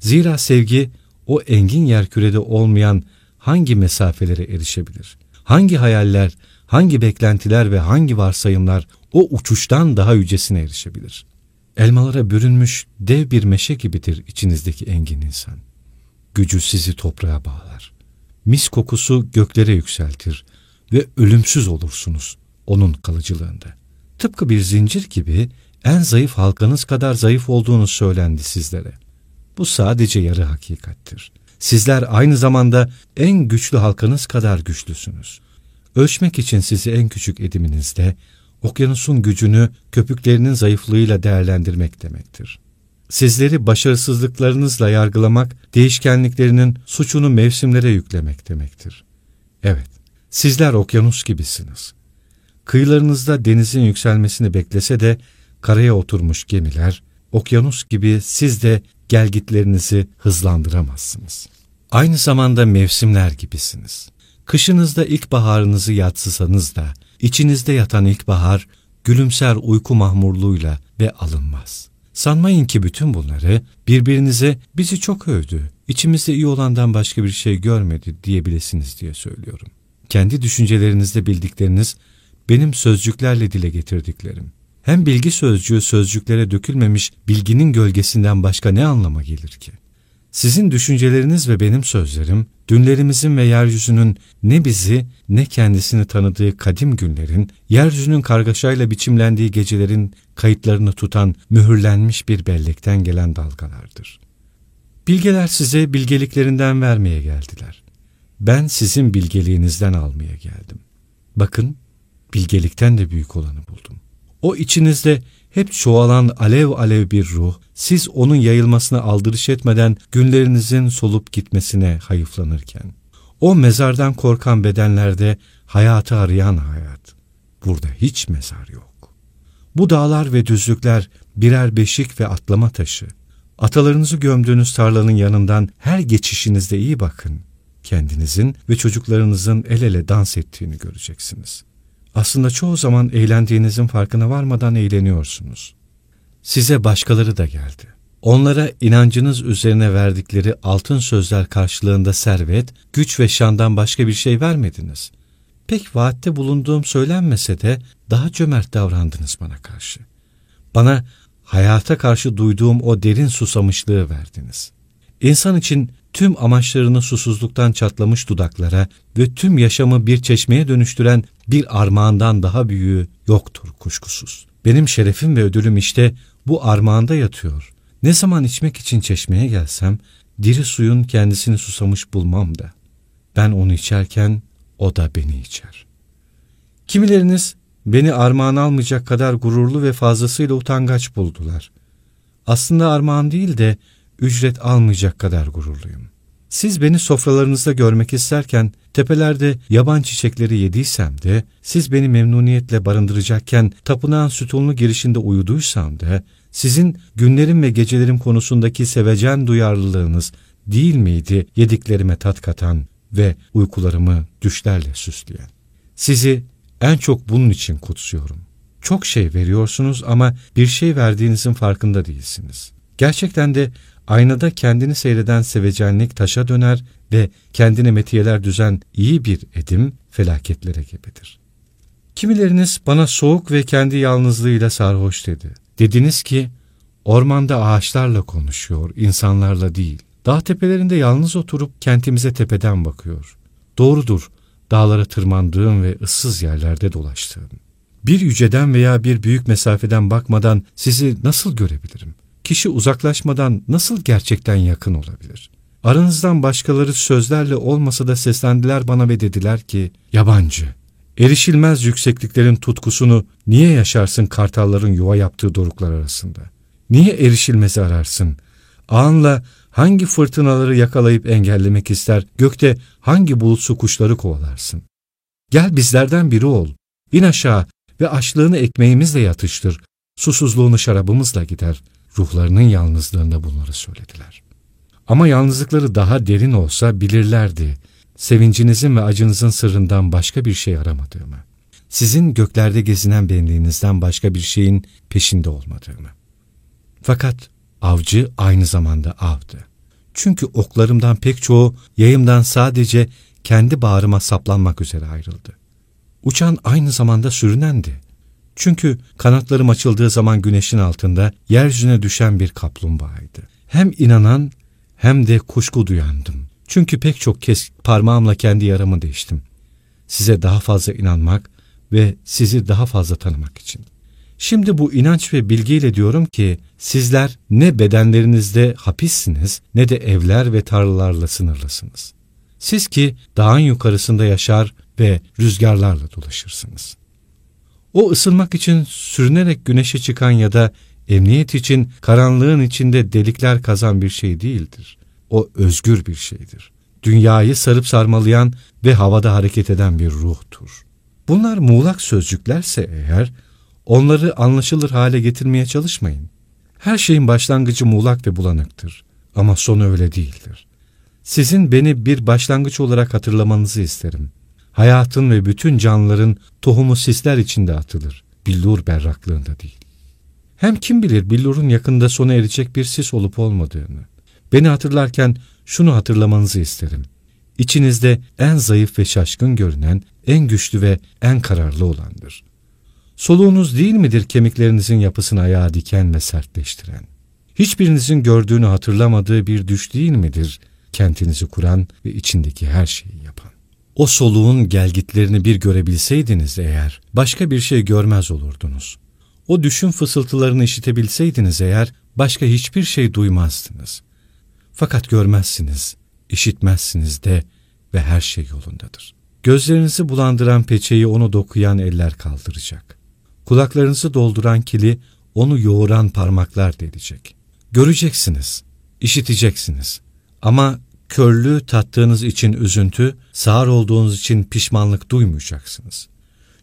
Zira sevgi o engin yerkürede olmayan hangi mesafelere erişebilir? Hangi hayaller, hangi beklentiler ve hangi varsayımlar o uçuştan daha yücesine erişebilir? Elmalara bürünmüş dev bir meşe gibidir içinizdeki engin insan. Gücü sizi toprağa bağlar. Mis kokusu göklere yükseltir ve ölümsüz olursunuz onun kalıcılığında. Tıpkı bir zincir gibi en zayıf halkanız kadar zayıf olduğunu söylendi sizlere. Bu sadece yarı hakikattir. Sizler aynı zamanda en güçlü halkanız kadar güçlüsünüz. Ölçmek için sizi en küçük ediminizde, okyanusun gücünü köpüklerinin zayıflığıyla değerlendirmek demektir. Sizleri başarısızlıklarınızla yargılamak, değişkenliklerinin suçunu mevsimlere yüklemek demektir. Evet, sizler okyanus gibisiniz. Kıyılarınızda denizin yükselmesini beklese de karaya oturmuş gemiler, okyanus gibi siz de gelgitlerinizi hızlandıramazsınız. Aynı zamanda mevsimler gibisiniz. Kışınızda ilkbaharınızı yatsısanız da, içinizde yatan ilkbahar, gülümser uyku mahmurluğuyla ve alınmaz. Sanmayın ki bütün bunları birbirinize bizi çok övdü, içimizde iyi olandan başka bir şey görmedi diyebilirsiniz diye söylüyorum. Kendi düşüncelerinizde bildikleriniz, benim sözcüklerle dile getirdiklerim. Hem bilgi sözcüğü sözcüklere dökülmemiş bilginin gölgesinden başka ne anlama gelir ki? Sizin düşünceleriniz ve benim sözlerim, dünlerimizin ve yeryüzünün ne bizi ne kendisini tanıdığı kadim günlerin, yeryüzünün kargaşayla biçimlendiği gecelerin kayıtlarını tutan mühürlenmiş bir bellekten gelen dalgalardır. Bilgeler size bilgeliklerinden vermeye geldiler. Ben sizin bilgeliğinizden almaya geldim. Bakın, bilgelikten de büyük olanı buldum. O içinizde hep çoğalan alev alev bir ruh, siz onun yayılmasına aldırış etmeden günlerinizin solup gitmesine hayıflanırken. O mezardan korkan bedenlerde hayatı arayan hayat. Burada hiç mezar yok. Bu dağlar ve düzlükler birer beşik ve atlama taşı. Atalarınızı gömdüğünüz tarlanın yanından her geçişinizde iyi bakın. Kendinizin ve çocuklarınızın el ele dans ettiğini göreceksiniz.'' Aslında çoğu zaman eğlendiğinizin farkına varmadan eğleniyorsunuz. Size başkaları da geldi. Onlara inancınız üzerine verdikleri altın sözler karşılığında servet, güç ve şandan başka bir şey vermediniz. Pek vaatte bulunduğum söylenmese de daha cömert davrandınız bana karşı. Bana hayata karşı duyduğum o derin susamışlığı verdiniz. İnsan için tüm amaçlarını susuzluktan çatlamış dudaklara ve tüm yaşamı bir çeşmeye dönüştüren bir armağandan daha büyüğü yoktur kuşkusuz. Benim şerefim ve ödülüm işte bu armağanda yatıyor. Ne zaman içmek için çeşmeye gelsem, diri suyun kendisini susamış bulmam da. Ben onu içerken o da beni içer. Kimileriniz beni armağan almayacak kadar gururlu ve fazlasıyla utangaç buldular. Aslında armağan değil de ücret almayacak kadar gururluyum. Siz beni sofralarınızda görmek isterken tepelerde yaban çiçekleri yediysem de, siz beni memnuniyetle barındıracakken tapınağın sütunlu girişinde uyuduysam da, sizin günlerim ve gecelerim konusundaki sevecen duyarlılığınız değil miydi yediklerime tat katan ve uykularımı düşlerle süsleyen? Sizi en çok bunun için kutsuyorum. Çok şey veriyorsunuz ama bir şey verdiğinizin farkında değilsiniz. Gerçekten de aynada kendini seyreden sevecenlik taşa döner ve kendine metiyeler düzen iyi bir edim felaketlere gebedir. Kimileriniz bana soğuk ve kendi yalnızlığıyla sarhoş dedi. Dediniz ki ormanda ağaçlarla konuşuyor, insanlarla değil. Dağ tepelerinde yalnız oturup kentimize tepeden bakıyor. Doğrudur, dağlara tırmandığım ve ıssız yerlerde dolaştığım. Bir yüceden veya bir büyük mesafeden bakmadan sizi nasıl görebilirim? Kişi uzaklaşmadan nasıl gerçekten yakın olabilir? Aranızdan başkaları sözlerle olmasa da seslendiler bana ve dediler ki, yabancı, erişilmez yüksekliklerin tutkusunu niye yaşarsın kartalların yuva yaptığı doruklar arasında? Niye erişilmezi ararsın? Ağınla hangi fırtınaları yakalayıp engellemek ister, gökte hangi bulutsu kuşları kovalarsın? Gel bizlerden biri ol, in aşağı ve açlığını ekmeğimizle yatıştır, susuzluğunu şarabımızla gider. Ruhlarının yalnızlığında bunları söylediler. Ama yalnızlıkları daha derin olsa bilirlerdi, sevincinizin ve acınızın sırrından başka bir şey aramadığımı, sizin göklerde gezinen benliğinizden başka bir şeyin peşinde olmadığımı. Fakat avcı aynı zamanda avdı. Çünkü oklarımdan pek çoğu yayımdan sadece kendi bağrıma saplanmak üzere ayrıldı. Uçan aynı zamanda sürünendi. Çünkü kanatlarım açıldığı zaman güneşin altında yeryüzüne düşen bir kaplumbağaydı. Hem inanan hem de kuşku duyandım. Çünkü pek çok kez parmağımla kendi yaramı değiştim. Size daha fazla inanmak ve sizi daha fazla tanımak için. Şimdi bu inanç ve bilgiyle diyorum ki sizler ne bedenlerinizde hapissiniz ne de evler ve tarlalarla sınırlısınız. Siz ki dağın yukarısında yaşar ve rüzgarlarla dolaşırsınız. O ısınmak için sürünerek güneşe çıkan ya da emniyet için karanlığın içinde delikler kazan bir şey değildir. O özgür bir şeydir. Dünyayı sarıp sarmalayan ve havada hareket eden bir ruhtur. Bunlar muğlak sözcüklerse eğer, onları anlaşılır hale getirmeye çalışmayın. Her şeyin başlangıcı muğlak ve bulanıktır. Ama sonu öyle değildir. Sizin beni bir başlangıç olarak hatırlamanızı isterim. Hayatın ve bütün canlıların tohumu sisler içinde atılır. Billur berraklığında değil. Hem kim bilir billurun yakında sona erecek bir sis olup olmadığını. Beni hatırlarken şunu hatırlamanızı isterim. İçinizde en zayıf ve şaşkın görünen, en güçlü ve en kararlı olandır. Soluğunuz değil midir kemiklerinizin yapısını ayağa diken ve sertleştiren? Hiçbirinizin gördüğünü hatırlamadığı bir düş değil midir kentinizi kuran ve içindeki her şeyi yapan? O soluğun gelgitlerini bir görebilseydiniz eğer, başka bir şey görmez olurdunuz. O düşün fısıltılarını işitebilseydiniz eğer, başka hiçbir şey duymazdınız. Fakat görmezsiniz, işitmezsiniz de ve her şey yolundadır. Gözlerinizi bulandıran peçeyi onu dokuyan eller kaldıracak. Kulaklarınızı dolduran kili onu yoğuran parmaklar delecek. Göreceksiniz, işiteceksiniz ama körlüğü tattığınız için üzüntü, sağır olduğunuz için pişmanlık duymayacaksınız.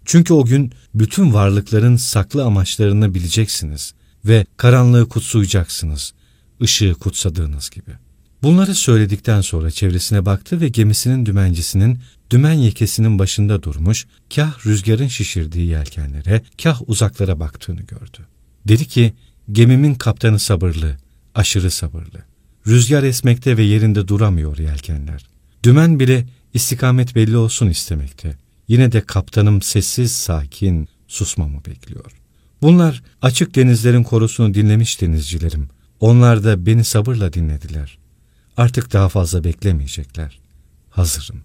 Çünkü o gün bütün varlıkların saklı amaçlarını bileceksiniz ve karanlığı kutsayacaksınız, ışığı kutsadığınız gibi. Bunları söyledikten sonra çevresine baktı ve gemisinin dümencisinin dümen yekesinin başında durmuş, kah rüzgarın şişirdiği yelkenlere, kah uzaklara baktığını gördü. Dedi ki, gemimin kaptanı sabırlı, aşırı sabırlı. Rüzgar esmekte ve yerinde duramıyor yelkenler. Dümen bile istikamet belli olsun istemekte. Yine de kaptanım sessiz, sakin, susmamı bekliyor. Bunlar açık denizlerin korusunu dinlemiş denizcilerim. Onlar da beni sabırla dinlediler. Artık daha fazla beklemeyecekler. Hazırım.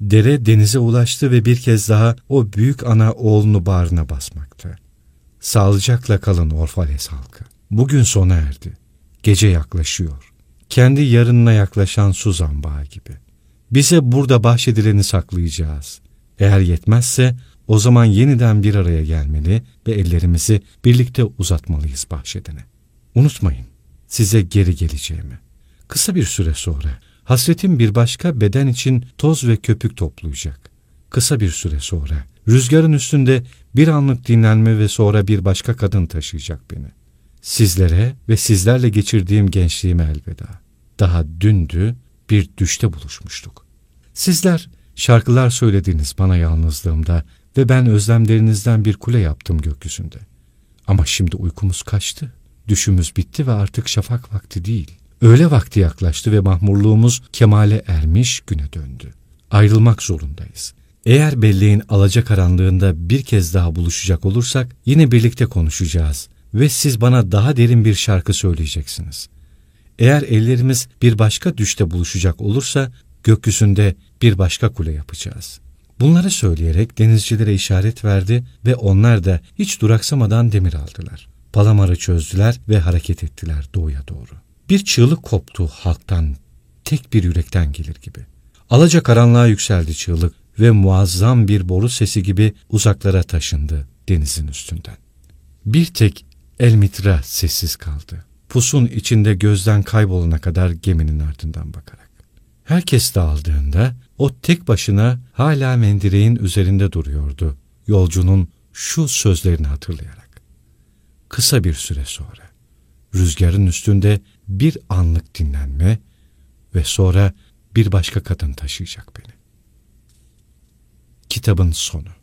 Dere denize ulaştı ve bir kez daha o büyük ana oğlunu bağrına basmakta. Sağlıcakla kalın Orfales halkı. Bugün sona erdi. Gece yaklaşıyor. Kendi yarınına yaklaşan su zambağı gibi. Bize burada bahşedileni saklayacağız. Eğer yetmezse o zaman yeniden bir araya gelmeli ve ellerimizi birlikte uzatmalıyız bahşedene. Unutmayın size geri geleceğimi. Kısa bir süre sonra hasretim bir başka beden için toz ve köpük toplayacak. Kısa bir süre sonra rüzgarın üstünde bir anlık dinlenme ve sonra bir başka kadın taşıyacak beni. Sizlere ve sizlerle geçirdiğim gençliğime elveda. Daha dündü bir düşte buluşmuştuk. Sizler şarkılar söylediniz bana yalnızlığımda ve ben özlemlerinizden bir kule yaptım gökyüzünde. Ama şimdi uykumuz kaçtı. Düşümüz bitti ve artık şafak vakti değil. Öğle vakti yaklaştı ve mahmurluğumuz kemale ermiş güne döndü. Ayrılmak zorundayız. Eğer belleğin alacakaranlığında bir kez daha buluşacak olursak yine birlikte konuşacağız ve siz bana daha derin bir şarkı söyleyeceksiniz. Eğer ellerimiz bir başka düşte buluşacak olursa gökyüzünde bir başka kule yapacağız. Bunları söyleyerek denizcilere işaret verdi ve onlar da hiç duraksamadan demir aldılar. Palamarı çözdüler ve hareket ettiler doğuya doğru. Bir çığlık koptu halktan, tek bir yürekten gelir gibi. Alaca karanlığa yükseldi çığlık ve muazzam bir boru sesi gibi uzaklara taşındı denizin üstünden. Bir tek Elmitra sessiz kaldı. Pusun içinde gözden kaybolana kadar geminin ardından bakarak. Herkes dağıldığında o tek başına hala mendireğin üzerinde duruyordu. Yolcunun şu sözlerini hatırlayarak. Kısa bir süre sonra rüzgarın üstünde bir anlık dinlenme ve sonra bir başka kadın taşıyacak beni. Kitabın sonu